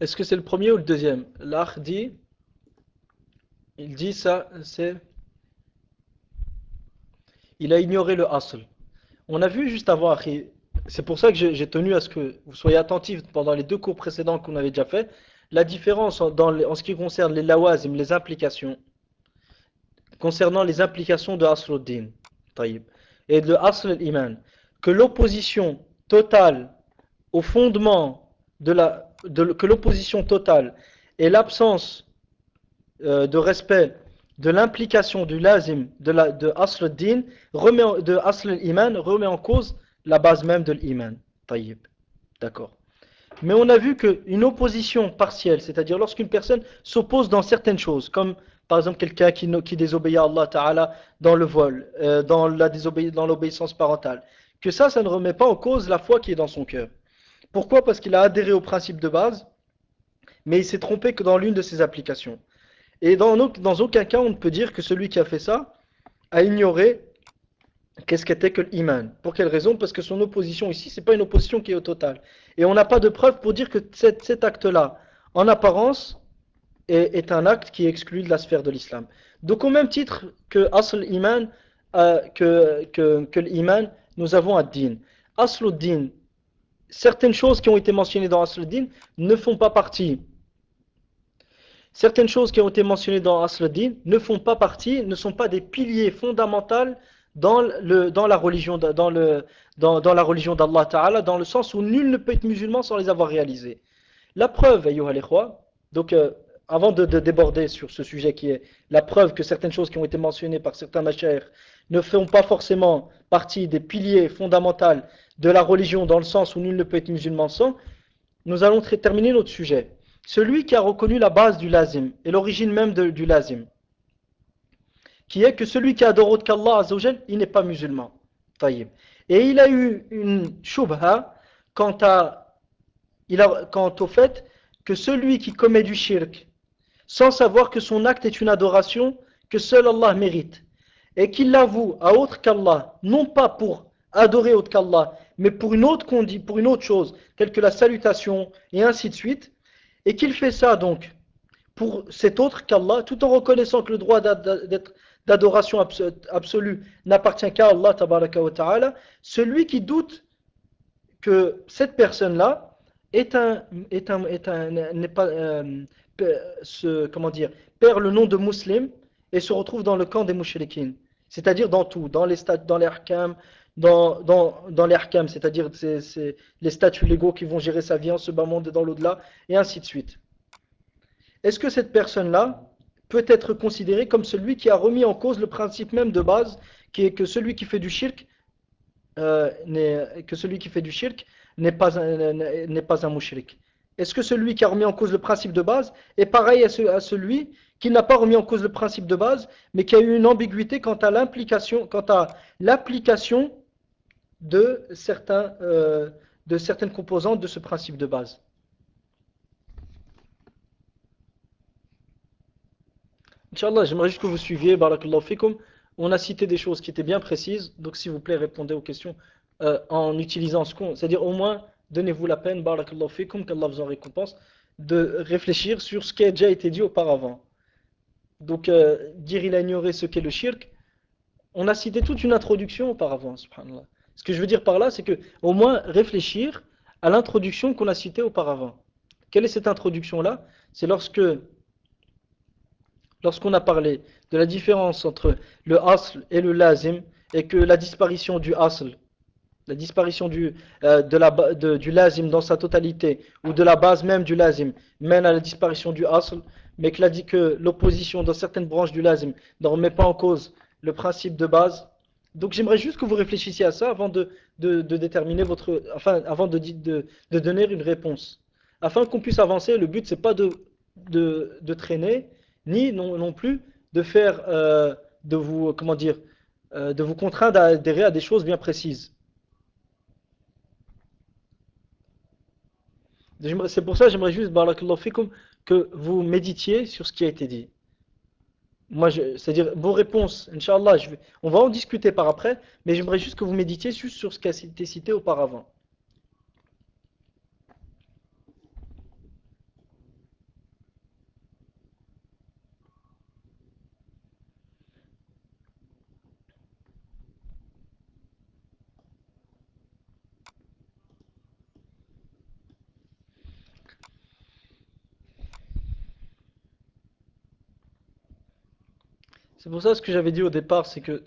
Est-ce que c'est le premier ou le deuxième? L'Akh dit, il dit ça, c'est, il a ignoré le asl. On a vu juste avant, c'est pour ça que j'ai tenu à ce que vous soyez attentifs pendant les deux cours précédents qu'on avait déjà fait, la différence en, ce qui concerne les lawazim, les implications, concernant les implications de Asluddin, et de Asl iman que l'opposition totale au fondement de la que l'opposition totale et l'absence euh, de respect de l'implication du lazim de, la, de Asl din remet Asl iman remet en cause la base même de l'iman. Taïb. D'accord. Mais on a vu qu'une opposition partielle, c'est-à-dire lorsqu'une personne s'oppose dans certaines choses, comme par exemple quelqu'un qui, qui désobéit à Allah Ta'ala dans le vol, euh, dans l'obéissance parentale, que ça, ça ne remet pas en cause la foi qui est dans son cœur. Pourquoi? Parce qu'il a adhéré au principe de base, mais il s'est trompé que dans l'une de ses applications. Et dans, aucun cas, on ne peut dire que celui qui a fait ça a ignoré qu'est-ce qu'était que l'iman. Pour quelle raison? Parce que son opposition ici, c'est pas une opposition qui est au total. Et on n'a pas de preuve pour dire que cet, acte-là, en apparence, est, un acte qui est exclu de la sphère de l'islam. Donc au même titre que asl iman, euh, que, l'iman, nous avons ad-din. Asl din certaines choses qui ont été mentionnées dans Asl-Din ne font pas partie. Certaines choses qui ont été mentionnées dans ne font pas partie, ne sont pas des piliers fondamentaux dans, le, dans la religion dans le, dans, la religion d'Allah Ta'ala, dans le sens où nul ne peut être musulman sans les avoir réalisés. La preuve, donc euh, avant de, déborder sur ce sujet qui est la preuve que certaines choses qui ont été mentionnées par certains machers ne font pas forcément partie des piliers fondamentaux de la religion dans le sens où nul ne peut être musulman sans, nous allons terminer notre sujet. Celui qui a reconnu la base du lazim et l'origine même du lazim, qui est que celui qui adore autre qu'Allah il n'est pas musulman. Et il a eu une shubha quant, quant au fait que celui qui commet du shirk, sans savoir que son acte est une adoration que seul Allah mérite, et qu'il l'avoue à autre qu'Allah, non pas pour adorer autre qu'Allah, mais pour une autre pour une autre chose, telle que la salutation et ainsi de suite, et qu'il fait ça donc pour cet autre qu'Allah, tout en reconnaissant que le droit d'adoration absolue n'appartient qu'à Allah ta'ala, celui qui doute que cette personne-là est un, est un, est un, n'est pas, euh, comment dire, perd le nom de musulman et se retrouve dans le camp des mouchriquines. C'est-à-dire dans tout, dans les stades, dans les dans, dans, dans c'est-à-dire c'est les statuts légaux qui vont gérer sa vie en ce bas monde et dans l'au-delà, et ainsi de suite. Est-ce que cette personne-là peut être considérée comme celui qui a remis en cause le principe même de base, qui est que celui qui fait du shirk, euh, que celui qui fait du shirk n'est pas un, n'est pas un mouchrik Est-ce que celui qui a remis en cause le principe de base est pareil à, à celui qui n'a pas remis en cause le principe de base, mais qui a eu une ambiguïté quant à l'implication, quant à l'application de, certains, euh, de certaines composantes de ce principe de base. Inch'Allah, j'aimerais juste que vous suiviez, barakallahu fikum. On a cité des choses qui étaient bien précises, donc s'il vous plaît, répondez aux questions euh, en utilisant ce qu'on... C'est-à-dire au moins, donnez-vous la peine, barakallahu fikum, qu'Allah vous en récompense, de réfléchir sur ce qui a déjà été dit auparavant. Donc, euh, dire il a ignoré ce qu'est le shirk, on a cité toute une introduction auparavant, subhanallah. Ce que je veux dire par là, c'est que au moins réfléchir à l'introduction qu'on a citée auparavant. Quelle est cette introduction-là? C'est lorsque lorsqu'on a parlé de la différence entre le asl et le lazim, et que la disparition du asl, la disparition du, euh, du lazim dans sa totalité, ou de la base même du lazim, mène à la disparition du asl, mais que que l'opposition dans certaines branches du lazim ne remet pas en cause le principe de base. Donc j'aimerais juste que vous réfléchissiez à ça avant de, déterminer votre, avant de, donner une réponse. Afin qu'on puisse avancer, le but c'est pas de, traîner, ni non, non plus de faire, euh, de vous, comment dire, euh, de vous contraindre à adhérer à des choses bien précises. C'est pour ça que j'aimerais juste, que vous méditiez sur ce qui a été dit. Moi, c'est-à-dire vos réponses, Inch'Allah, on va en discuter par après, mais j'aimerais juste que vous méditiez juste sur ce qui a été cité auparavant. C'est pour ça ce que j'avais dit au départ, c'est que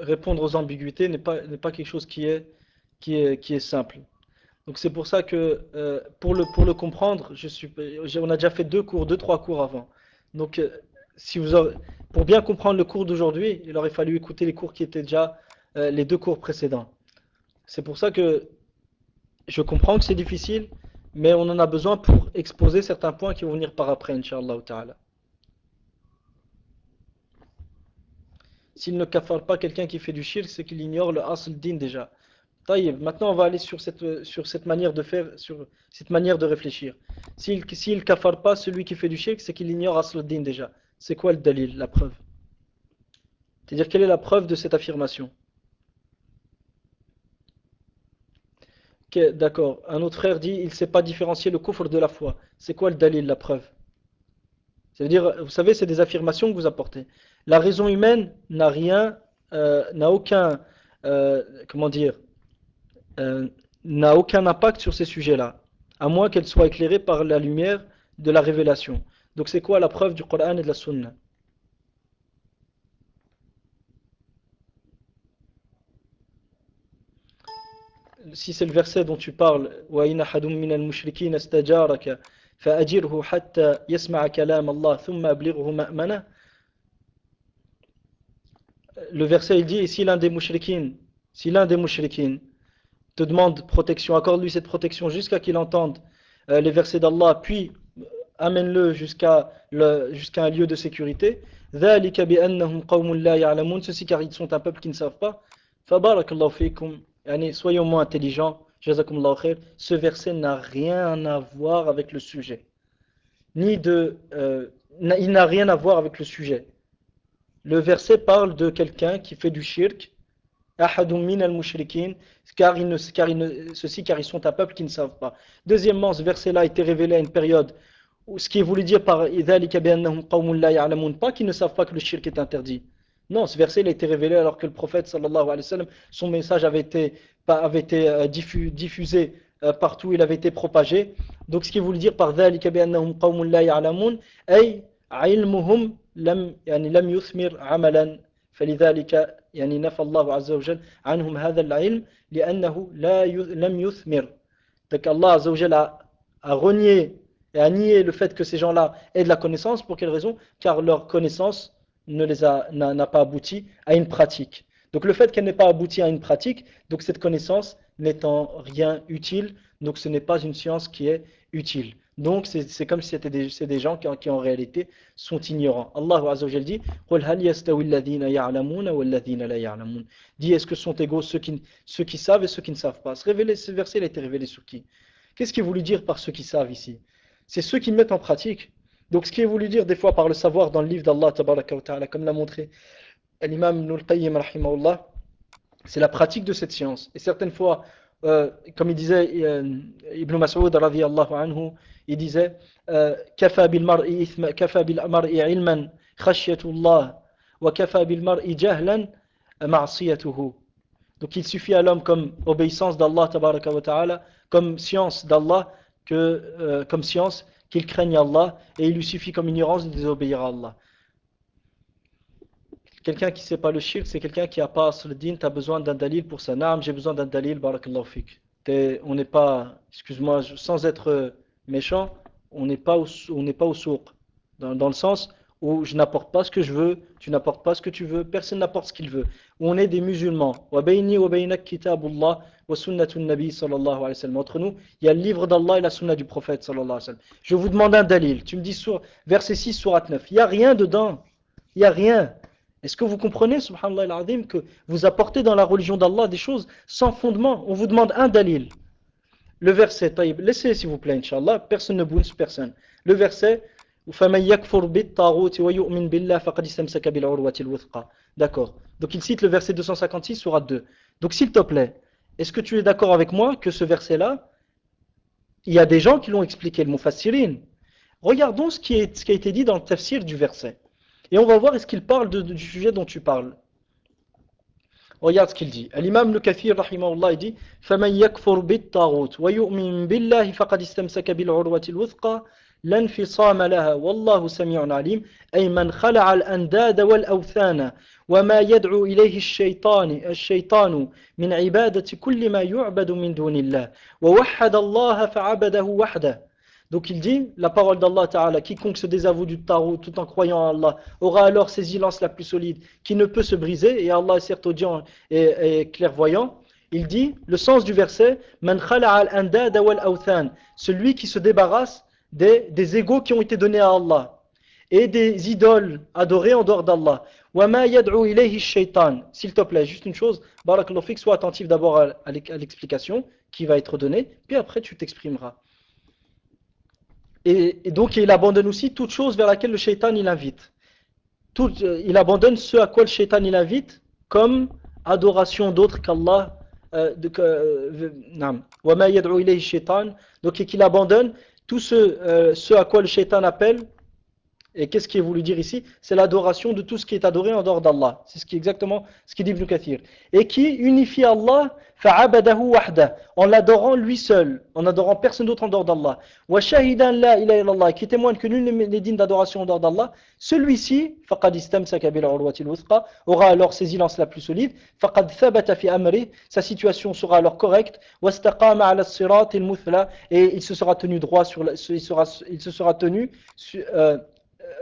répondre aux ambiguïtés n'est pas, quelque chose qui est, simple. Donc c'est pour ça que euh, pour, le, comprendre, on a déjà fait deux cours, deux, trois cours avant. Donc euh, si vous pour bien comprendre le cours d'aujourd'hui, il aurait fallu écouter les cours qui étaient déjà euh, les deux cours précédents. C'est pour ça que je comprends que c'est difficile, mais on en a besoin pour exposer certains points qui vont venir par après, Inch'Allah Ta'ala. S'il ne kafare pas quelqu'un qui fait du shirk, c'est qu'il ignore le asl din déjà. Taïb, maintenant on va aller sur cette, manière de faire, sur cette manière de réfléchir. S'il ne kafare pas celui qui fait du shirk, c'est qu'il ignore asl din déjà. C'est quoi le dalil, la preuve? C'est-à-dire quelle est la preuve de cette affirmation? D'accord. Un autre frère dit, il ne sait pas différencier le kufr de la foi. C'est quoi le dalil, la preuve? Ça veut dire, vous savez, c'est des affirmations que vous apportez. La raison humaine n'a rien, euh, n'a aucun, euh, comment dire, euh, n'a aucun impact sur ces sujets-là, à moins qu'elle soit éclairée par la lumière de la révélation. Donc c'est quoi la preuve du Coran et de la Sunna Si c'est le verset dont tu parles, وَإِنَ أَحَدٌ مِّنَ الْمُشْرِكِينَ اسْتَجَارَكَ فَأَجِرْهُ حَتَّى يَسْمَعَ كَلَامَ اللَّهِ ثُمَّ أَبْلِغْهُ مَأْمَنَهُ le verset il dit si l'un des mouchriquines, si l'un des te demande protection, accorde-lui cette protection jusqu'à qu'il entende euh, les versets d'Allah, puis amène-le jusqu'à un lieu de sécurité. Ceci car ils sont un peuple qui ne savent pas. Soyons moins intelligents. Ce verset n'a rien à voir avec le sujet. Ni de, euh, il n'a rien à voir avec le sujet le verset parle de quelqu'un qui fait du shirk, min al-mushrikin, car, ils ne, car, ils ceci car ils sont un peuple qui ne savent pas. Deuxièmement, ce verset-là a été révélé à une période où ce qui est voulu dire par pas qu'ils ne savent pas que le shirk est interdit. Non, ce verset il a été révélé alors que le prophète sallallahu alayhi wa sallam, son message avait été, avait été euh, diffusé euh, partout, il avait été propagé. Donc ce qui est voulu dire par ذلك بأنهم قوم لا يعلمون أي علمهم لم يعني لم يثمر عملا فلذلك يعني نفى الله عز وجل عنهم هذا العلم لأنه لا لم يثمر donc Allah عز وجل a, a renié et a nié le fait que ces gens-là aient de la connaissance pour quelle raison car leur connaissance ne les a n'a pas abouti à une pratique donc le fait qu'elle n'ait pas abouti à une pratique donc cette connaissance n'étant rien utile donc ce n'est pas une science qui est utile Donc c'est comme si c'était des, des gens qui, qui, en réalité sont ignorants. Allah Azza wa dit Dis est-ce que sont égaux ceux qui, ceux qui savent et ceux qui ne savent pas? Ce, verset a été révélé sur qui? Qu'est-ce qu'il voulu dire par ceux qui savent ici? C'est ceux qui mettent en pratique. Donc ce qui est voulu dire des fois par le savoir dans le livre d'Allah comme l'a montré l'imam Ibn al-Qayyim c'est la pratique de cette science. Et certaines fois euh, comme il disait euh, Ibn Mas'ud radiyallahu anhu, il disait كفى بالمرء إثم كفى بالمرء علما خشية الله وكفى بالمرء جهلا معصيته Donc il suffit à l'homme comme obéissance d'Allah tabaraka wa ta'ala, comme science d'Allah, que, euh, comme science qu'il craigne Allah, et il lui suffit comme ignorance de désobéir à Allah. Quelqu'un qui ne sait pas le shirk, c'est quelqu'un qui n'a pas le din, tu as besoin d'un dalil pour sa Naam, j'ai besoin d'un dalil, barakallahu fik. On n'est pas, excuse-moi, sans être méchant, on n'est pas au, on n'est pas au sourd. Dans, le sens où je n'apporte pas ce que je veux, tu n'apportes pas ce que tu veux, personne n'apporte ce qu'il veut. On est des musulmans. Entre nous, il y a le livre d'Allah et la sunna du prophète sallallahu alayhi wa sallam. Je vous demande un dalil. Tu me dis sur verset 6, surat 9. Il n'y a rien dedans. Il n'y a rien. Est-ce que vous comprenez, subhanallah al que vous apportez dans la religion d'Allah des choses sans fondement? On vous demande un dalil. Le verset, taïb, laissez s'il vous plaît, inshallah, personne ne bouge, personne. Le verset, D'accord. Donc il cite le verset 256, surat 2. Donc s'il te plaît, est-ce que tu es d'accord avec moi que ce verset-là, il y a des gens qui l'ont expliqué, le mufassirin? Regardons ce qui a été dit dans le tafsir du verset. Et on va voir est-ce qu'il parle de, du sujet dont tu parles. Regarde ce qu'il dit. L'imam le Kathir, rahimahullah, il dit فَمَنْ يَكْفُرْ بِالطَّاغُوتِ وَيُؤْمِنْ بِاللَّهِ فَقَدْ اسْتَمْسَكَ بِالْعُرْوَةِ الْوُثْقَى لا انفصام لها والله سميع عليم أي من خلع الأنداد والأوثان وما يدعو إليه الشيطان الشيطان من عبادة كل ما يعبد من دون الله ووحد الله فعبده وحده donc il dit, la parole d'Allah Ta'ala, quiconque se désavoue du tarot tout en croyant en Allah, aura alors ses lances la plus solide, qui ne peut se briser, et Allah est certes audient et, clairvoyant. Il dit, le sens du verset, Man al celui qui se débarrasse des, des égaux qui ont été donnés à Allah, et des idoles adorées en dehors d'Allah. S'il te plaît, juste une chose, Barakallahu sois attentif d'abord à l'explication qui va être donnée, puis après tu t'exprimeras. Et, donc il abandonne aussi toute chose vers laquelle le shaitan il invite. Tout, euh, il abandonne ce à quoi le shaitan il invite comme adoration d'autres qu'Allah. Euh, euh, donc et qu'il abandonne tout ce, euh, ce à quoi le shaitan appelle et qu'est-ce qui est voulu dire ici? C'est l'adoration de tout ce qui est adoré en dehors d'Allah. C'est ce qui exactement ce qui dit Ibn. Et qui unifie Allah wahda, en l'adorant lui seul, en adorant personne d'autre en dehors d'Allah. Wa shahidan la ilaha qui témoigne que nul n'est digne d'adoration en dehors d'Allah. Celui-ci, faqad istamsaka bil urwatil wuthqa, aura alors ses lances la plus solide. Faqad thabata fi amri, sa situation sera alors correcte. Wastaqama ala sirat muthla, et il se sera tenu droit sur la, il, sera, il se sera tenu euh,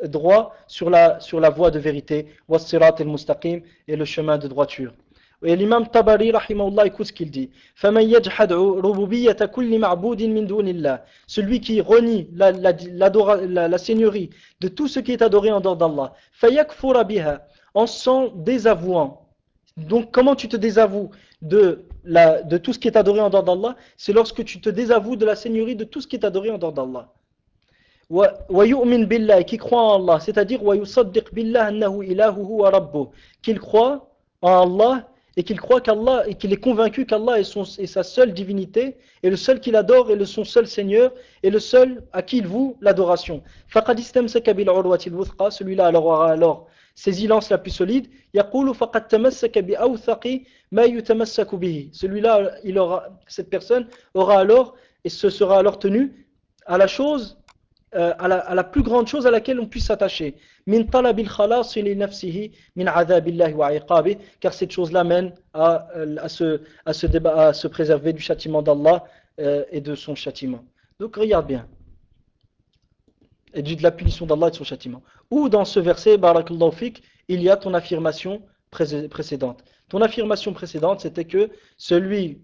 droit sur la, sur la voie de vérité, et le chemin de droiture. Et l'imam Tabari, rahimahullah, écoute ce qu'il dit. Celui qui renie la, la, la, la, seigneurie de tout ce qui est adoré en dehors d'Allah. En s'en désavouant. Donc comment tu te désavoues de, la, de tout ce qui est adoré en dehors d'Allah? C'est lorsque tu te désavoues de la seigneurie de tout ce qui est adoré en dehors d'Allah qui croit en Allah. C'est-à-dire qu'il croit en Allah et qu'il et est convaincu qu'Allah est, sa seule divinité et le seul qu'il adore le, son seul Seigneur et le seul à qui il voue l'adoration. Celui-là aura alors ses la plus solide. Celui-là cette personne aura alors et ce sera alors tenu à la chose euh, à, la, plus grande chose à laquelle on puisse s'attacher. Min talabil khalas li min wa car cette chose-là mène à, euh, à, se, préserver du châtiment d'Allah euh, et de son châtiment. Donc regarde bien. Et de la punition d'Allah et de son châtiment. Ou dans ce verset, barakallahu fik, il y a ton affirmation précédente. Ton affirmation précédente, c'était que celui...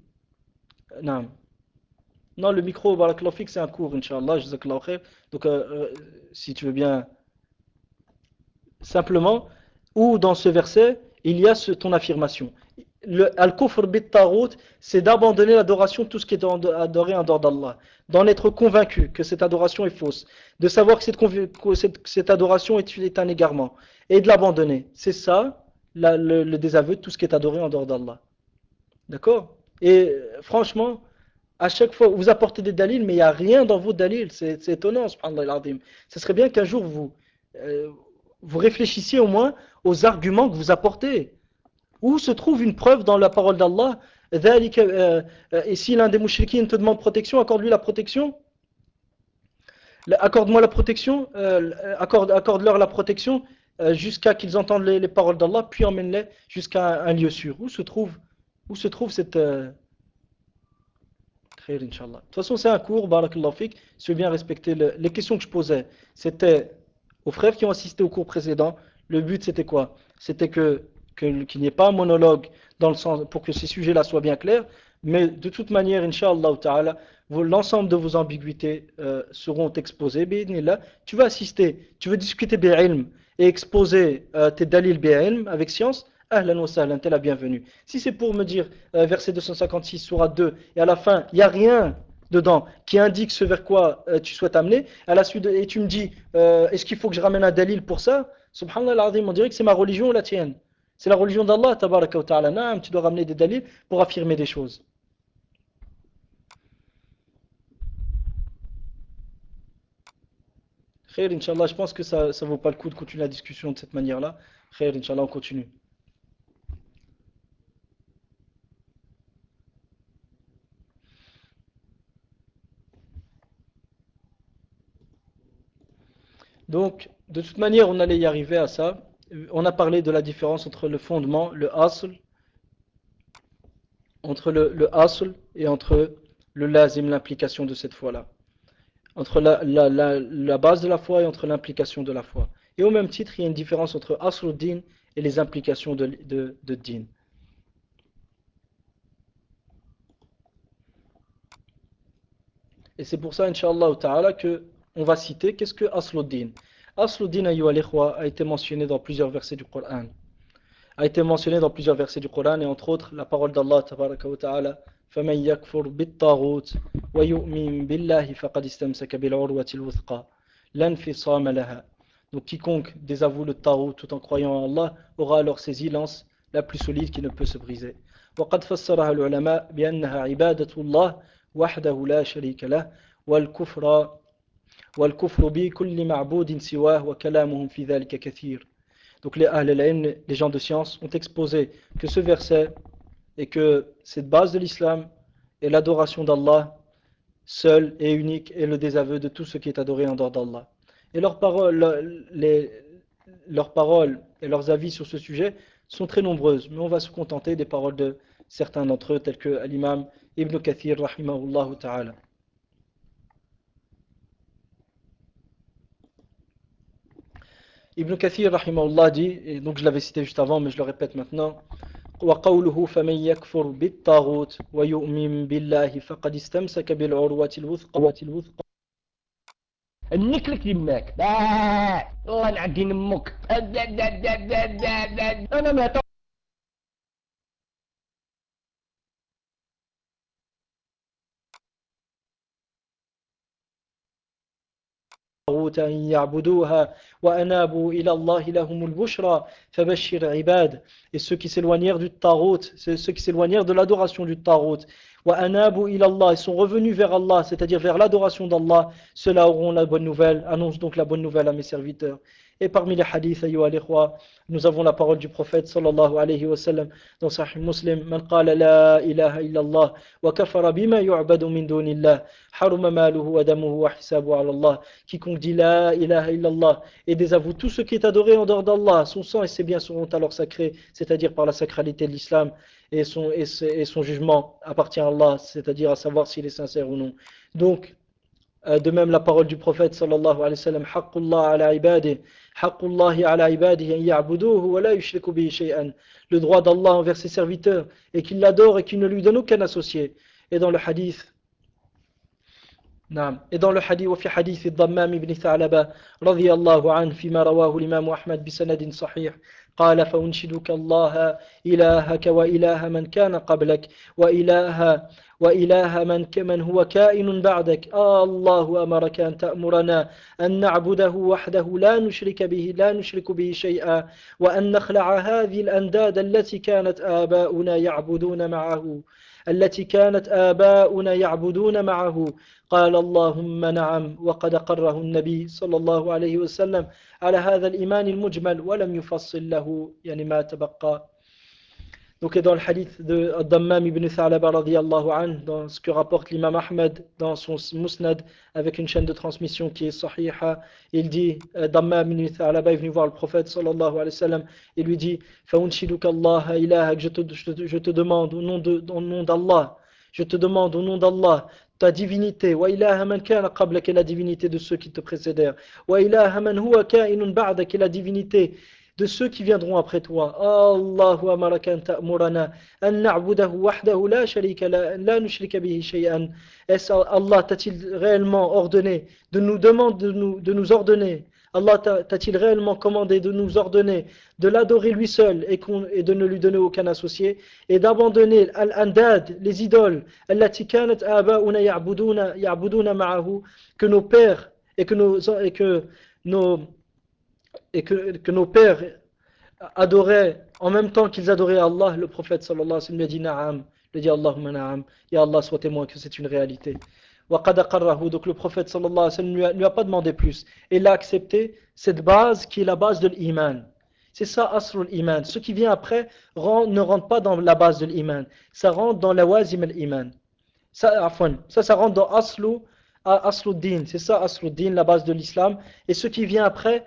non, le micro, c'est un cours, Inch'Allah, Donc, euh, euh, si tu veux bien. Simplement, ou dans ce verset, il y a ce, ton affirmation. Al-Kufr bit c'est d'abandonner l'adoration, tout ce qui est adoré en dehors d'Allah. D'en être convaincu que cette adoration est fausse. De savoir que cette, adoration est, un égarement. Et de l'abandonner. C'est ça, le, le désaveu de tout ce qui est adoré en dehors d'Allah. D'accord? Et franchement, à chaque fois, vous apportez des dalils, mais il n'y a rien dans vos dalils. C'est étonnant, subhanallah Ce serait bien qu'un jour vous, euh, vous réfléchissiez au moins aux arguments que vous apportez. Où se trouve une preuve dans la parole d'Allah? Euh, euh, Et si l'un des mouchriquins te demande protection, accorde-lui la protection. Accorde-moi la protection, accorde-leur la protection jusqu'à qu'ils entendent les, paroles d'Allah, puis emmène-les jusqu'à un, lieu sûr. Où se trouve, où se trouve cette, de toute façon, c'est un cours, barakallahu fik. Si je bien respecter les questions que je posais, c'était aux frères qui ont assisté au cours précédent. Le but, c'était quoi? C'était que qu'il n'y ait pas un monologue dans le sens pour que ces sujets-là soient bien clairs. Mais de toute manière, Inch'Allah ta'ala, l'ensemble de vos ambiguïtés euh, seront exposées. Là, tu vas assister, tu veux discuter bi'ilm et exposer euh, tes dalil bi'ilm avec science, Ahlan wa sahlan, t'es la bienvenue. Si c'est pour me dire, euh, verset 256, surat 2, et à la fin, il n'y a rien dedans qui indique ce vers quoi euh, tu souhaites amener, à la suite, et tu me dis, euh, est-ce qu'il faut que je ramène un dalil pour ça? Subhanallah, on dirait que c'est ma religion ou la tienne. C'est la religion d'Allah, tabaraka wa ta'ala. tu dois ramener des dalils pour affirmer des choses. Khair, Inch'Allah, je pense que ça ne vaut pas le coup de continuer la discussion de cette manière-là. Khair, Inch'Allah, on continue. Donc, de toute manière, on allait y arriver à ça. On a parlé de la différence entre le fondement, le asl, entre le, le et entre le lazim, l'implication de cette foi-là. Entre la, base de la foi et entre l'implication de la foi. Et au même titre, il y a une différence entre asl din et les implications de din. Et c'est pour ça, Inch'Allah Ta'ala, que on va citer qu'est-ce que Asluddin. Asluddin a été mentionné dans plusieurs versets du Coran. A été mentionné dans plusieurs versets du Coran et entre autres la parole d'Allah tabaraka wa ta'ala فَمَنْ يَكْفُرْ بِالطَّاغُوتِ وَيُؤْمِنْ بِاللَّهِ فَقَدْ اسْتَمْسَكَ بِالْعُرْوَةِ الْوُثْقَى لَنْفِصَامَ لَهَا Donc quiconque désavoue le Tarout tout en croyant en Allah aura alors ses lance la plus solide qui ne peut se briser. وقد فسرها العلماء بأنها عبادة الله وحده لا شريك له والكفر donc les gens de science, ont exposé que ce verset et que cette base de l'islam est l'adoration d'Allah seul et unique et le désaveu de tout ce qui est adoré en dehors d'Allah. Et leurs paroles, les, leurs paroles et leurs avis sur ce sujet sont très nombreuses, mais on va se contenter des paroles de certains d'entre eux, tels que l'imam Ibn Kathir, rahimahullah ta'ala. Ibn Kathir rahimahullah dit, et donc je l'avais cité juste avant mais je le répète maintenant, وقوله فمن يكفر بالطاغوت ويؤمن بالله فقد استمسك بالعروة الوثقى الوثقى يماك الله نعدي نمك أنا ما أن يعبدوها وأنابوا إلى الله لهم البشرى فبشر عباد et ceux qui s'éloignèrent du Tarot ceux qui s'éloignèrent de l'adoration du Tarot وأنابوا إلى الله ils sont revenus vers Allah c'est-à-dire vers l'adoration d'Allah ceux-là auront la bonne nouvelle annonce donc la bonne nouvelle à mes serviteurs et parmi les hadiths, nous avons la parole du prophète sallallahu alayhi wa sallam dans Sahih Muslim Man qala la ilaha illallah wa kafara bima yu'badu min dunillah haruma maluhu wa damuhu wa hisabu ala Allah Quiconque dit la ilaha illallah et désavoue tout ce qui est adoré en dehors d'Allah, son sang et ses biens seront alors sacrés, c'est-à-dire par la sacralité de l'islam et son, et, et son jugement appartient à Allah, c'est-à-dire à savoir s'il est sincère ou non. Donc, de même la parole du prophète sallallahu alayhi wa sallam haqqullah ala ibadih haqqullahi ala ibadihi an ya'buduhu wa la yushriku bihi shay'an le droit d'Allah envers ses serviteurs et qu'il l'adore et qu'il ne lui donne aucun associé et dans le hadith نعم le hadith وفي حديث الضمام بن ثعلبة رضي الله عنه فيما رواه الإمام أحمد بسند صحيح قال فأنشدك الله إلهك وإله من كان قبلك وإله وإله من كمن هو كائن بعدك. آه الله أمرك أن تأمرنا أن نعبده وحده لا نشرك به لا نشرك به شيئا وأن نخلع هذه الأنداد التي كانت آباؤنا يعبدون معه. التي كانت آباؤنا يعبدون معه. قال اللهم نعم وقد قره النبي صلى الله عليه وسلم على هذا الإيمان المجمل ولم يفصل له يعني ما تبقى. Donc dans le hadith de Dammam ibn Tha'laba dans ce que rapporte l'imam Ahmed dans son musnad avec une chaîne de transmission qui est sahiha, il dit, euh, Dammam ibn Tha'laba est venu voir le prophète sallallahu alayhi wa sallam, il lui dit, ilaha, je te, je, te, demande au nom d'Allah, je te demande au nom d'Allah, ta divinité, wa ilaha man la divinité de ceux qui te précédèrent, wa ilaha man huwa ka'inun la divinité de ceux qui viendront après toi. Allahu amarakan ta'murana an na'budahu wahdahu la sharika la, nushrika bihi shay'an. Est-ce Allah t'a-t-il réellement ordonné de nous demander de nous, de nous ordonner? Allah t'a-t-il réellement commandé de nous ordonner de l'adorer lui seul et, et, de ne lui donner aucun associé? Et d'abandonner al-andad, les idoles, que nos pères et que nos et que nos et que, nos pères adoraient en même temps qu'ils adoraient Allah, le prophète sallallahu alayhi wa sallam dit Na'am, a dit Allahumma na'am, Ya Allah soit témoin que c'est une réalité. Donc le prophète sallallahu alayhi wa sallam ne lui, a pas demandé plus. Il a accepté cette base qui est la base de l'iman. C'est ça, asrul iman. Ce qui vient après ne rentre pas dans la base de l'iman. Ça rentre dans la wazim al-iman. Ça, ça, ça rentre dans aslu din. C'est ça, aslu din, la base de l'islam. Et ce qui vient après,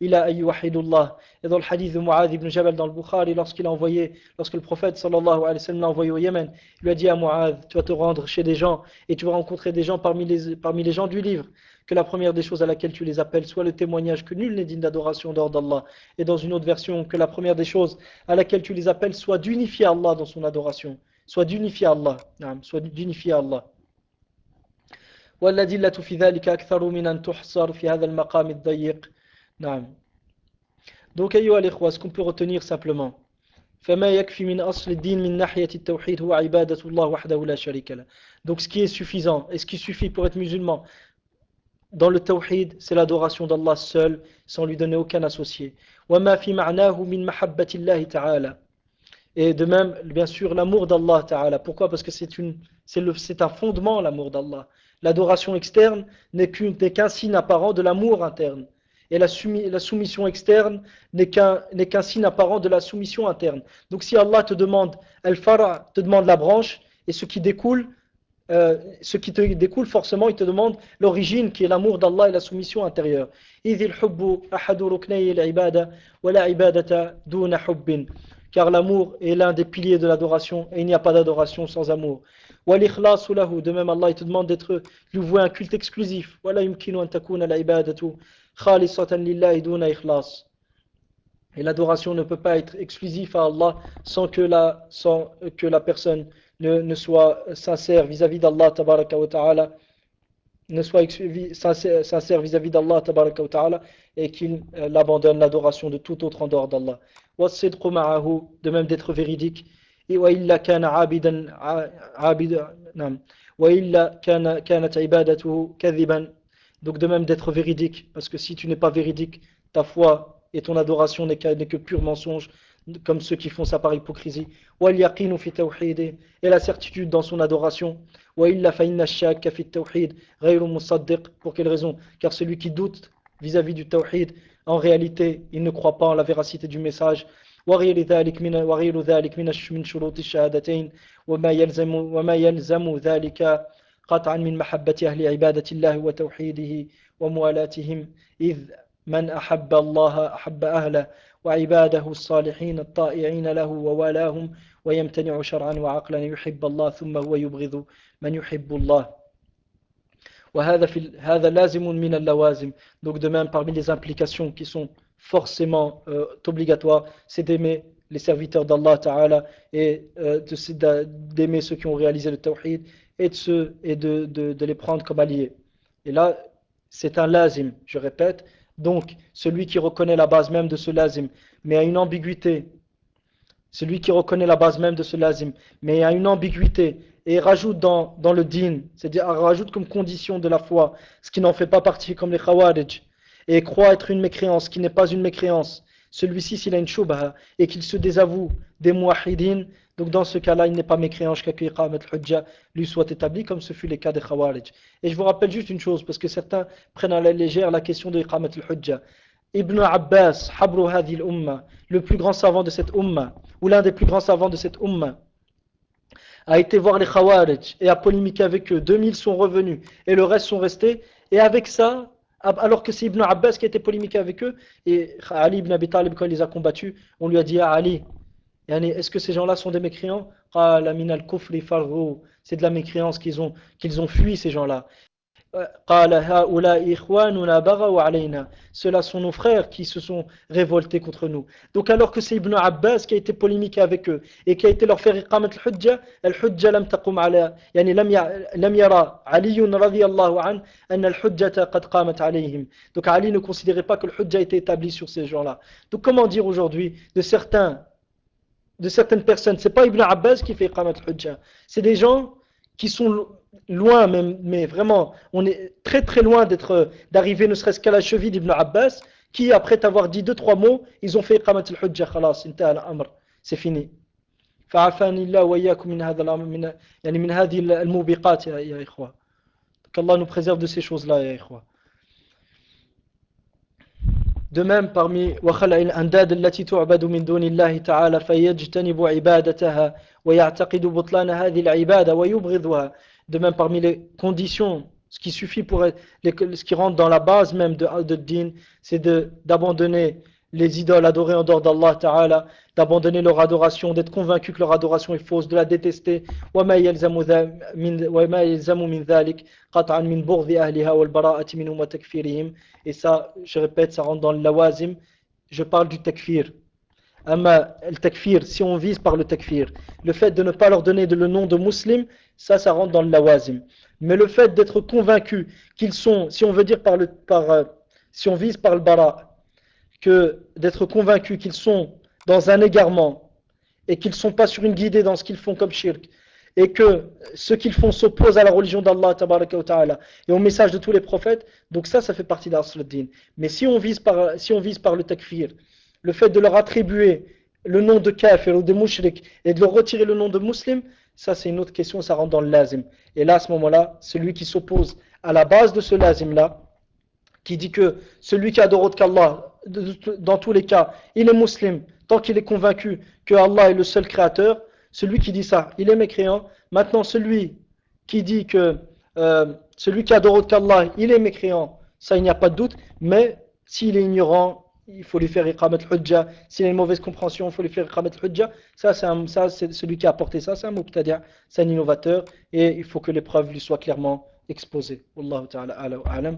ila Allah. Et dans le hadith de Mu'adh ibn Jabal dans le Bukhari, lorsqu'il a envoyé, lorsque le prophète sallallahu alayhi wa sallam l'a envoyé au Yémen, il lui a dit à Mu'adh, tu vas te rendre chez des gens et tu vas rencontrer des gens parmi les, parmi les gens du livre, que la première des choses à laquelle tu les appelles soit le témoignage que nul n'est digne d'adoration d'ordre d'Allah. Et dans une autre version, que la première des choses à laquelle tu les appelles soit d'unifier Allah dans son adoration. Soit d'unifier Allah. Soit d'unifier Allah. والأدلة في ذلك أكثر من أن تحصر في هذا المقام الضيق donc, ce qu'on peut retenir simplement? Donc ce qui est suffisant et ce qui suffit pour être musulman dans le tawhid c'est l'adoration d'Allah seul sans lui donner aucun associé. Et de même bien sûr l'amour d'Allah ta'ala. Pourquoi? Parce que c'est c'est un fondement l'amour d'Allah. L'adoration externe n'est qu'un signe apparent de l'amour interne et la, soumission externe n'est qu'un signe apparent de la soumission interne. Donc si Allah te demande al-fara, te demande la branche, et ce qui découle, euh, te découle forcément, il te demande l'origine qui est l'amour d'Allah et la soumission intérieure. Car l'amour est l'un des piliers de l'adoration et il n'y a pas d'adoration sans amour. De même, Allah te demande d'être lui vouer un culte exclusif. Et l'adoration ne peut pas être exclusive à Allah sans que la, sans que la personne ne, ne soit sincère vis-à-vis d'Allah ta'ala ne soit sincère vis-à-vis d'Allah ta'ala et qu'il euh, abandonne l'adoration de tout autre en dehors d'Allah. De même d'être véridique. Et wa illa kana abidan wa illa kana kanat ibadatuhu kadhiban donc de même d'être véridique, parce que si tu n'es pas véridique, ta foi et ton adoration n'est que, pur mensonge, comme ceux qui font ça par hypocrisie. Et la certitude dans son adoration. Pour quelle raison? Car celui qui doute vis-à-vis du tawhid, en réalité, il ne croit pas en la véracité du message. قطعا من محبة أهل عبادة الله وتوحيده وموالاتهم إذ من أحب الله أحب أهله وعباده الصالحين الطائعين له ووالاهم ويمتنع شرعا وعقلا يحب الله ثم هو يبغض من يحب الله. وهذا في هذا لازم من اللوازم. Donc de même parmi les implications qui sont forcément euh, obligatoires c'est d'aimer les serviteurs d'Allah Ta'ala et euh, d'aimer ceux qui ont réalisé le tawhid et, de, et de, de, les prendre comme alliés. Et là, c'est un lazim, je répète. Donc, celui qui reconnaît la base même de ce lazim, mais a une ambiguïté celui qui reconnaît la base même de ce lazim, mais a une ambiguïté, et rajoute dans, dans le din, c'est-à-dire rajoute comme condition de la foi, ce qui n'en fait pas partie comme les khawarij, et croit être une mécréance qui n'est pas une mécréance, celui-ci s'il a une shubha et qu'il se désavoue des muahidin, donc dans ce cas-là il n'est pas mécréant jusqu'à que al-hujja lui soit établi comme ce fut les cas des khawarij. Et je vous rappelle juste une chose, parce que certains prennent à la légère la question de iqamat al-hujja. Ibn Abbas, Habru Hadil Umma, le plus grand savant de cette Umma, ou l'un des plus grands savants de cette Umma, a été voir les Khawarij et a polémiqué avec eux. 2000 sont revenus et le reste sont restés. Et avec ça, alors que c'est Ibn Abbas qui a été polémiqué avec eux, et Ali ibn Abi Talib, quand il les a combattus, on lui a dit à Ali, est-ce que ces gens-là sont des mécréants? C'est de la mécréance qu'ils ont, ont fui, ces gens-là. Ceux-là sont nos frères qui se sont révoltés contre nous. Donc alors que c'est Ibn Abbas qui a été polémiqué avec eux et qui a été leur faire iqamat al-hujja, al-hujja lam taqum yani lam yara al-hujjata qamat alayhim. Donc Ali ne considérait pas que le hujja était établi sur ces gens-là. Donc comment dire aujourd'hui de certains de certaines personnes, c'est pas Ibn Abbas qui fait iqamat al-hujja, c'est des gens qui sont loin, mais, mais, vraiment, on est très très loin d'être, d'arriver ne serait-ce qu'à la cheville d'Ibn Abbas, qui après avoir dit deux trois mots, ils ont fait iqamat al-hujja, khalas, amr, c'est fini. فعافاني الله وإياكم من هذا من يعني من هذه الموبقات يا يا إخوة. Qu'Allah nous préserve de ces choses-là, يا إخوة. De même, parmi وخلع الأنداد التي تعبد من دون الله تعالى فيجتنب عبادتها ويعتقد بطلان هذه العبادة ويبغضها De même, parmi les conditions, ce qui suffit pour être, ce qui rentre dans la base même de, de din, c'est d'abandonner les idoles adorées en dehors d'Allah Ta'ala, d'abandonner leur adoration, d'être convaincu que leur adoration est fausse, de la détester. Et ça, je répète, ça rentre dans le lawazim. Je parle du takfir. le takfir, si on vise par le takfir, le fait de ne pas leur donner le nom de musulman, ça, ça rentre dans le lawazim. Mais le fait d'être convaincu qu'ils sont, si on veut dire par le, par, euh, si on vise par le bara, que d'être convaincu qu'ils sont dans un égarement et qu'ils ne sont pas sur une guidée dans ce qu'ils font comme shirk et que ce qu'ils font s'oppose à la religion d'Allah et au message de tous les prophètes, donc ça, ça fait partie d'Arsluddin. Mais si on, vise par, si on vise par le takfir, le fait de leur attribuer le nom de kafir ou de mushrik et de leur retirer le nom de muslim, ça c'est une autre question, ça rentre dans le lazim. Et là, à ce moment-là, celui qui s'oppose à la base de ce lazim-là, qui dit que celui qui adore autre qu'Allah, dans tous les cas, il est musulman, tant qu'il est convaincu que Allah est le seul créateur, celui qui dit ça, il est mécréant. Maintenant, celui qui dit que euh, celui qui adore qu'Allah, il est mécréant, ça il n'y a pas de doute, mais s'il est ignorant, il faut lui faire iqamat al-hujja. S'il a une mauvaise compréhension, il faut lui faire iqamat al-hujja. Ça, c'est celui qui a apporté ça, c'est un mubtadi', c'est un innovateur, et il faut que les preuves lui soient clairement exposées. Wallahu ta'ala alam.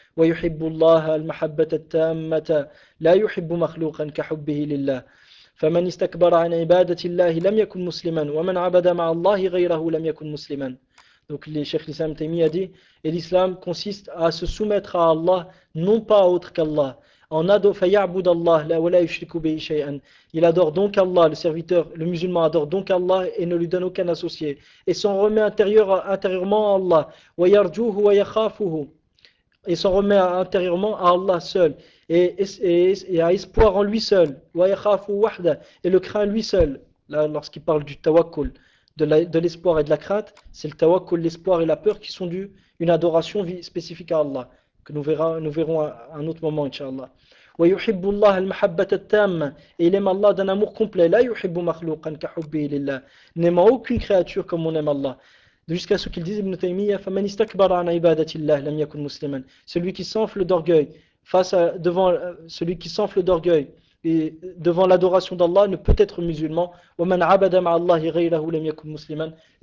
ويحب الله المحبة التامة لا يحب مخلوقا كحبه لله فمن استكبر عن عبادة الله لم يكن مسلما ومن عبد مع الله غيره لم يكن مسلما Donc le Cheikh l'Islam Taymiyyah dit et l'islam consiste à se soumettre à Allah non pas autre qu'Allah en ado il adore donc Allah le serviteur le musulman adore donc Allah et ne lui donne aucun associé et s'en remet intérieur, intérieurement à Allah wa yarjuhu wa yakhafuhu et s'en remet intérieurement à Allah seul et, et, et, a espoir en lui seul et le craint lui seul là lorsqu'il parle du tawakkul de l'espoir et de la crainte c'est le tawakkul l'espoir et la peur qui sont dus une adoration spécifique à Allah que nous verrons, nous verrons à un autre moment inshallah ويحب الله المحبة التامة et il aime Allah d'un amour complet لا يحب مخلوقا كحبه لله n'aimant aucune créature comme on aime Allah jusqu'à ce qu'il dise Ibn Taymiyyah celui qui s'enfle d'orgueil face à, devant euh, celui qui s'enfle d'orgueil et devant l'adoration d'Allah ne peut être musulman. Et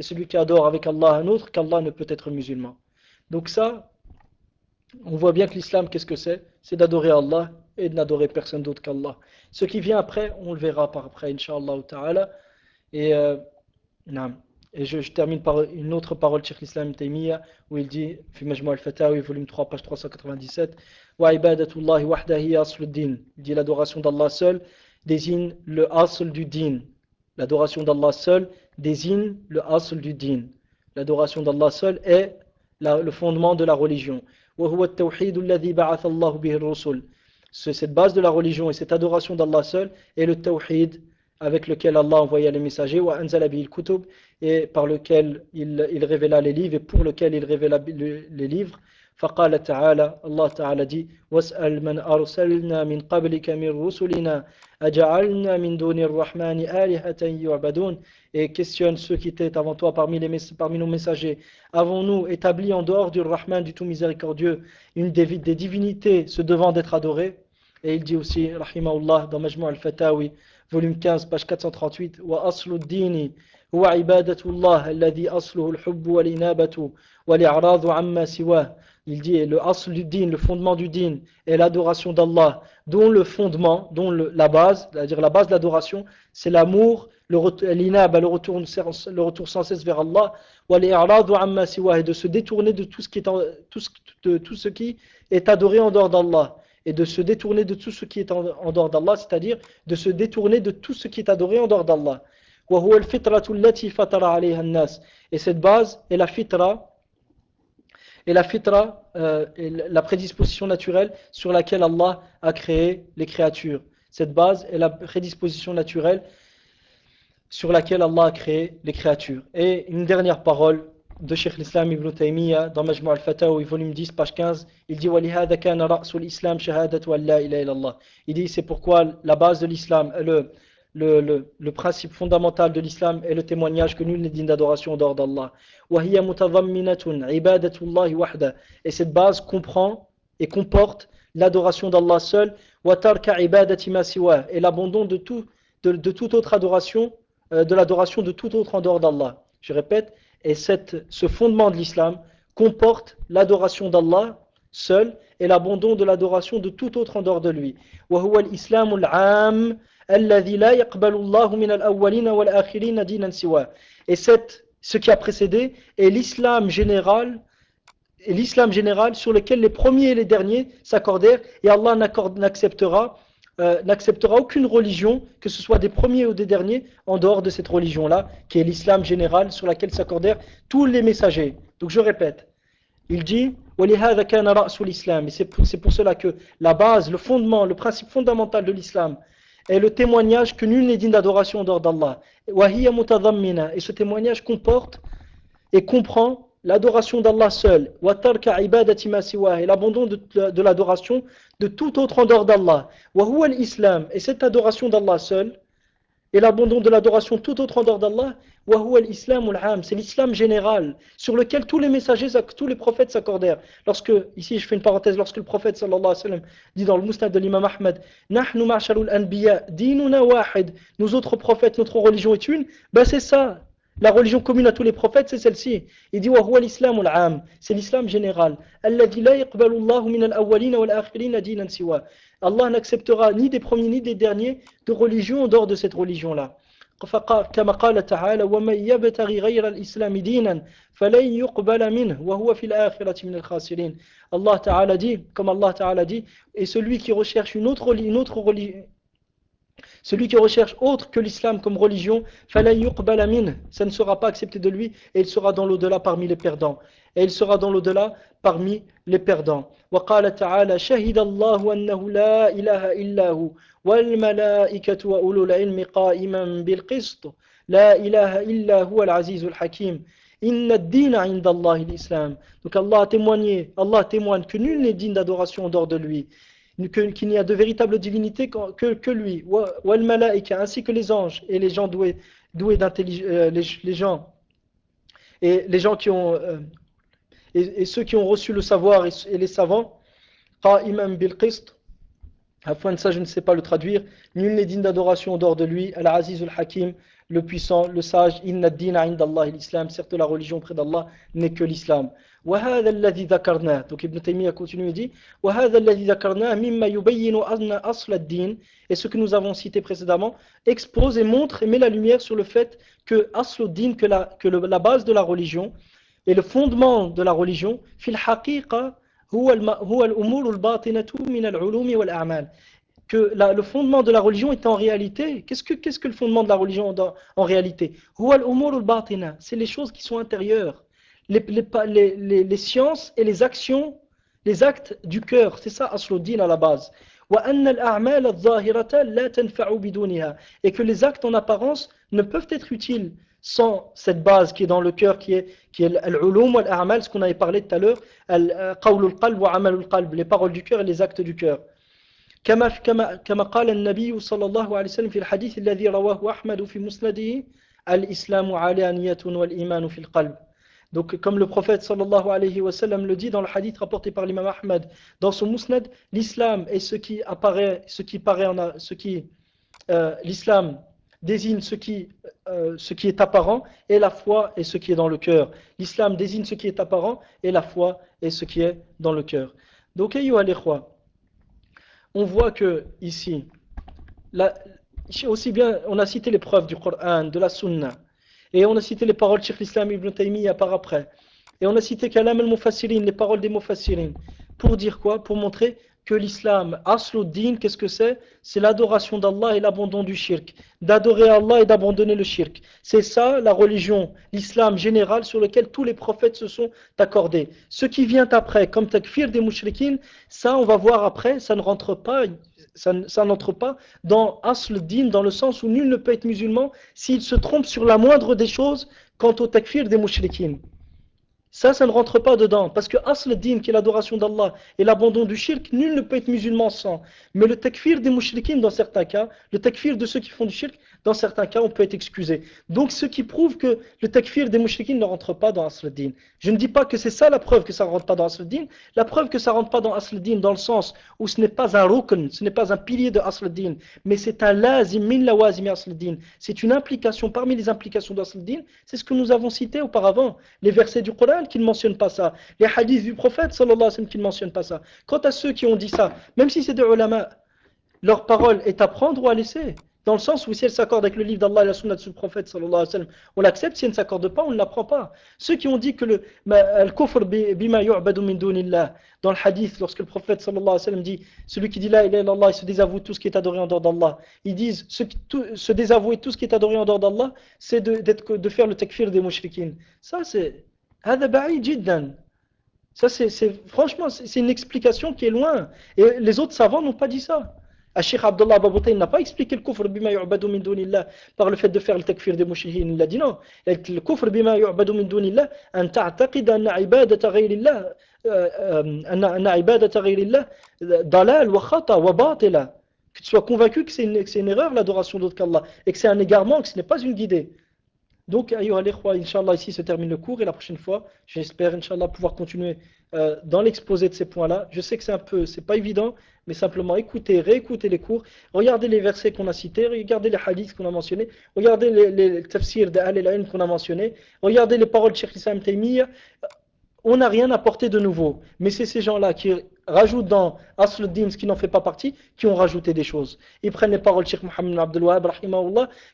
celui qui adore avec Allah un autre qu'Allah ne peut être musulman. Donc ça, on voit bien que l'islam, qu'est-ce que c'est? C'est d'adorer Allah et de n'adorer personne d'autre qu'Allah. Ce qui vient après, on le verra par après, Inch'Allah ta'ala. Et, euh, et je, termine par une autre parole de Cheikh l'Islam Taymiyyah, où il dit, Fi al-Fatawi, volume 3, page 397, Wa ibadatullahi din. Il dit l'adoration d'Allah seul désigne le asl du din. L'adoration d'Allah seul désigne le asl du din. L'adoration d'Allah seul est le fondement de la religion. C'est cette base de la religion et cette adoration d'Allah seul est le tawhid avec lequel Allah envoya les messagers et par lequel il, il révéla les livres et pour lequel il révéla les livres فقال تعالى الله تعالى dit واسأل من أرسلنا من قبلك من رسلنا أجعلنا من دون الرحمن آلهة يعبدون et questionne ceux qui étaient avant toi parmi, les, parmi nos messagers avons-nous établi en dehors du Rahman du tout miséricordieux une des, des divinités se devant d'être adorées et il dit aussi rahimahullah dans Majmu' al-Fatawi volume 15 page 438 wa aslu siwah il dit le fondement du din est l'adoration d'Allah, dont le fondement, dont la base, c'est-à-dire la base de l'adoration, c'est l'amour, le, le, retour, sans cesse vers Allah, et de se détourner de tout ce qui est, adoré en dehors d'Allah, et de se détourner de tout ce qui est en dehors d'Allah, c'est-à-dire de se détourner de tout ce qui est adoré en dehors d'Allah. Et cette base est la fitra, et la fitra, euh, la prédisposition naturelle sur laquelle Allah a créé les créatures. Cette base est la prédisposition naturelle sur laquelle Allah a créé les créatures. Et une dernière parole de Sheikh l'Islam ibn Taymiyyah dans Majmu' al-Fatawi, volume 10, page 15, il dit Il dit c'est pourquoi la base de l'islam, le, le, principe fondamental de l'islam est le témoignage que nul n'est digne d'adoration en dehors d'Allah. Et cette base comprend et comporte l'adoration d'Allah seul et l'abandon de, tout, de, toute autre adoration, euh, de l'adoration de tout autre en dehors d'Allah. Je répète, et cette, ce fondement de l'islam comporte l'adoration d'Allah seul et l'abandon de l'adoration de tout autre en dehors de lui. Et cette, ce qui a précédé est l'islam général, l'islam général sur lequel les premiers et les derniers s'accordèrent et Allah n'acceptera euh, n'acceptera aucune religion, que ce soit des premiers ou des derniers, en dehors de cette religion-là, qui est l'islam général sur laquelle s'accordèrent tous les messagers. Donc je répète, il dit et c'est pour cela que la base, le fondement, le principe fondamental de l'islam est le témoignage que nul n'est digne d'adoration en dehors d'Allah. Et ce témoignage comporte et comprend l'adoration d'Allah seul, et l'abandon de, de l'adoration de tout autre en dehors d'Allah. Et cette adoration d'Allah seul, et l'abandon de l'adoration tout autre en dehors d'Allah, c'est l'islam général sur lequel tous les messagers, tous les prophètes s'accordèrent. Lorsque, ici je fais une parenthèse, lorsque le prophète sallallahu alayhi wa sallam dit dans le mousnad de l'imam Ahmad, nous autres prophètes, notre religion est une, ben c'est ça, la religion commune à tous les prophètes, c'est celle-ci. Il dit c'est l'islam général. Allah n'acceptera ni des premiers ni des derniers de religion en dehors de cette religion-là. كما قال تعالى ومن يبتغي غير الإسلام دينا فلن يقبل منه وهو في الآخرة من الخاسرين Allah Ta'ala dit comme Allah Ta'ala dit et celui qui recherche une autre, une autre religion celui qui recherche autre que l'islam comme religion, ça ne sera pas accepté de lui et il sera dans l'au-delà parmi les perdants. Et il sera dans l'au-delà parmi les perdants. وقال تعالى شهد الله أنه لا إله إلا هو والملائكة وأولو العلم قائما بالقسط لا إله إلا هو العزيز الحكيم إن الدين عند الله الإسلام Donc Allah a témoigné, Allah témoigne que nul n'est digne d'adoration en dehors de lui qu'il n'y a de véritable divinité que, que lui, ainsi que les anges et les gens doués, d'intelligence, euh, les, gens et les gens qui ont euh, et, ceux qui ont reçu le savoir et, les savants, imam bil Afin de ça, je ne sais pas le traduire. Nul n'est digne d'adoration dehors de lui. Al-Aziz al-Hakim, le puissant, le sage. Inna dina Allah l'islam. Certes, la religion près d'Allah n'est que l'islam وهذا الذي ذكرناه donc Ibn Taymiyyah continue et dit وهذا الذي ذكرناه مما يبين أن أصل الدين et ce que nous avons cité précédemment expose et montre et met la lumière sur le fait que أصل الدين que la, que le, la base de la religion et le fondement de la religion في الحقيقة هو هو الأمور الباطنة من العلوم والأعمال que la, le fondement de la religion est en réalité, qu'est-ce que, qu'est-ce que le fondement de la religion en, en réalité C'est les choses qui sont intérieures les, les, les, les, sciences et les actions, les actes du cœur. C'est ça Asluddin à la base. Et que les actes en apparence ne peuvent être utiles sans cette base qui est dans le cœur, qui est, qui est l'ulum wal ce qu'on avait parlé tout à l'heure, les paroles du cœur et les actes du cœur. كما كما كما قال النبي صلى الله عليه وسلم في الحديث الذي رواه أحمد في مسنده الإسلام علانية والإيمان في القلب donc, comme le prophète sallallahu alayhi wa sallam le dit dans le hadith rapporté par l'imam Ahmad dans son musnad, l'islam est ce qui apparaît, ce qui paraît en ce qui, euh, l'islam désigne ce qui, euh, ce qui est apparent et la foi est ce qui est dans le cœur. L'islam désigne ce qui est apparent et la foi est ce qui est dans le cœur. Donc, on voit que ici, aussi bien, on a cité les preuves du Coran, de la Sunna, et on a cité les paroles de Cheikh l'Islam Ibn Taymiyyah par après. Et on a cité Kalam al-Mufassirin, les paroles des Mufassirin. Pour dire quoi? Pour montrer que l'islam, Asluddin, qu'est-ce que c'est? C'est l'adoration d'Allah et l'abandon du shirk. D'adorer Allah et d'abandonner le shirk. C'est ça la religion, l'islam général sur lequel tous les prophètes se sont accordés. Ce qui vient après, comme takfir des mouchrikin, ça on va voir après, ça ne rentre pas, ça, n'entre pas dans Asl Din, dans le sens où nul ne peut être musulman s'il se trompe sur la moindre des choses quant au takfir des mouchriquines. Ça, ça ne rentre pas dedans. Parce que Asl Din, qui est l'adoration d'Allah, et l'abandon du shirk, nul ne peut être musulman sans. Mais le takfir des mouchriquines, dans certains cas, le takfir de ceux qui font du shirk, dans certains cas, on peut être excusé. Donc, ce qui prouve que le takfir des mouchriquines ne rentre pas dans Asl-Din. Je ne dis pas que c'est ça la preuve que ça ne rentre pas dans Asl-Din. La preuve que ça ne rentre pas dans Asl-Din, dans le sens où ce n'est pas un rukn, ce n'est pas un pilier de Asl-Din, mais c'est un lazim min lawazim Asl-Din. C'est une implication parmi les implications d'Asl-Din. C'est ce que nous avons cité auparavant. Les versets du Coran qui ne mentionnent pas ça. Les hadiths du prophète sallallahu alayhi wa sallam qui ne mentionnent pas ça. Quant à ceux qui ont dit ça, même si c'est des ulama, leur parole est à prendre ou à laisser. Dans le sens où si elle s'accorde avec le livre d'Allah et la sunna du prophète, sallallahu alayhi wa sallam, on l'accepte, si elle ne s'accorde pas, on ne l'apprend pas. Ceux qui ont dit que le kufr bima yu'badu min dunillah, dans le hadith, lorsque le prophète sallallahu alayhi wa sallam dit, celui qui dit là, il est Allah, il se désavoue tout ce qui est adoré en dehors d'Allah. Ils disent, ce, se désavouer tout ce qui est adoré en dehors d'Allah, c'est de, de, faire le takfir des mushrikin. Ça, c'est, ça, c'est, franchement, c'est une explication qui est loin. Et les autres savants n'ont pas dit ça. Cheikh Abdullah Baboutain n'a pas expliqué le kufr bima yu'badu min dunillah par le fait de faire le takfir des mouchihines. Il a dit non. Le kufr bima yu'badu min dunillah, an ta'taqid anna ibadata ghayrillah, anna ibadata ghayrillah, dalal wa khata wa batila. Que tu sois convaincu que c'est une, une, erreur l'adoration d'autre qu'Allah et que c'est un égarement, que ce n'est pas une guidée. Donc, Inch'Allah, ici se termine le cours et la prochaine fois, j'espère, Inch'Allah, pouvoir continuer euh, dans l'exposé de ces points-là. Je sais que c'est un peu, c'est pas évident, mais simplement écoutez, réécoutez les cours, regardez les versets qu'on a cités, regardez les hadiths qu'on a mentionnés, regardez les, les tafsirs d'Al qu'on a mentionnés, regardez les paroles de Cheikh Islam Taymiyyah. On n'a rien apporté de nouveau, mais c'est ces gens-là qui rajoutent dans Asl-Din ce qui n'en fait pas partie, qui ont rajouté des choses. Ils prennent les paroles de Cheikh Mohammed Wahab,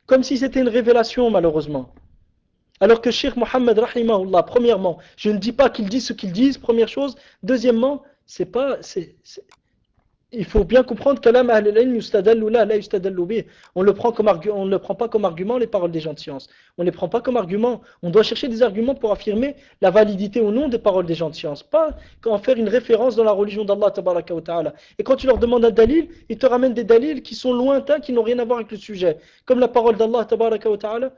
comme si c'était une révélation, malheureusement. Alors que Cheikh Mohammed, rahimahullah, premièrement, je ne dis pas qu'ils disent ce qu'ils disent, première chose. Deuxièmement, c'est pas, c'est, il faut bien comprendre que l'âme on le prend comme on ne prend pas comme argument les paroles des gens de science. On ne les prend pas comme argument. On doit chercher des arguments pour affirmer la validité ou non des paroles des gens de science. Pas en faire une référence dans la religion d'Allah ta'ala. Et quand tu leur demandes un dalil, ils te ramènent des dalils qui sont lointains, qui n'ont rien à voir avec le sujet. Comme la parole d'Allah ta'ala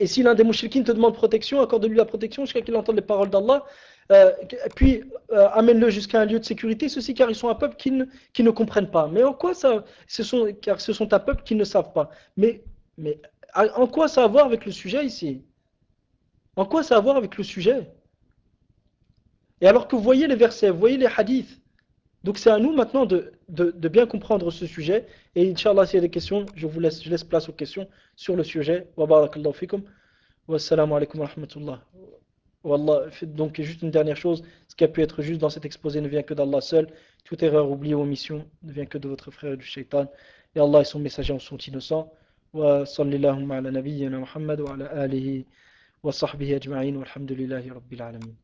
et si l'un des mouchriquins te demande protection, accorde-lui la protection jusqu'à qu'il entende les paroles d'Allah. Euh, puis euh, amène-le jusqu'à un lieu de sécurité, ceci car ils sont un peuple qui ne, comprennent pas. Mais en quoi ça sont, Car ce sont un peuple qui ne savent pas. Mais, mais en quoi ça a à voir avec le sujet ici? En quoi ça a à voir avec le sujet? Et alors que vous voyez les versets, vous voyez les hadiths, Donc c'est à nous maintenant de, de, de, bien comprendre ce sujet. Et Inch'Allah, s'il y a des questions, je vous laisse, je laisse place aux questions sur le sujet. Wa barakallahu fikum. Wassalamu alaikum wa rahmatullah. Wallah, donc juste une dernière chose, ce qui a pu être juste dans cet exposé ne vient que d'Allah seul. Toute erreur, oubliée ou omission ne vient que de votre frère et du shaitan. Et Allah et son messager en sont innocents. Wa sallallahu ala nabiyyina Muhammad wa ala alihi wa sahbihi ajma'in walhamdulillahi rabbil alamin.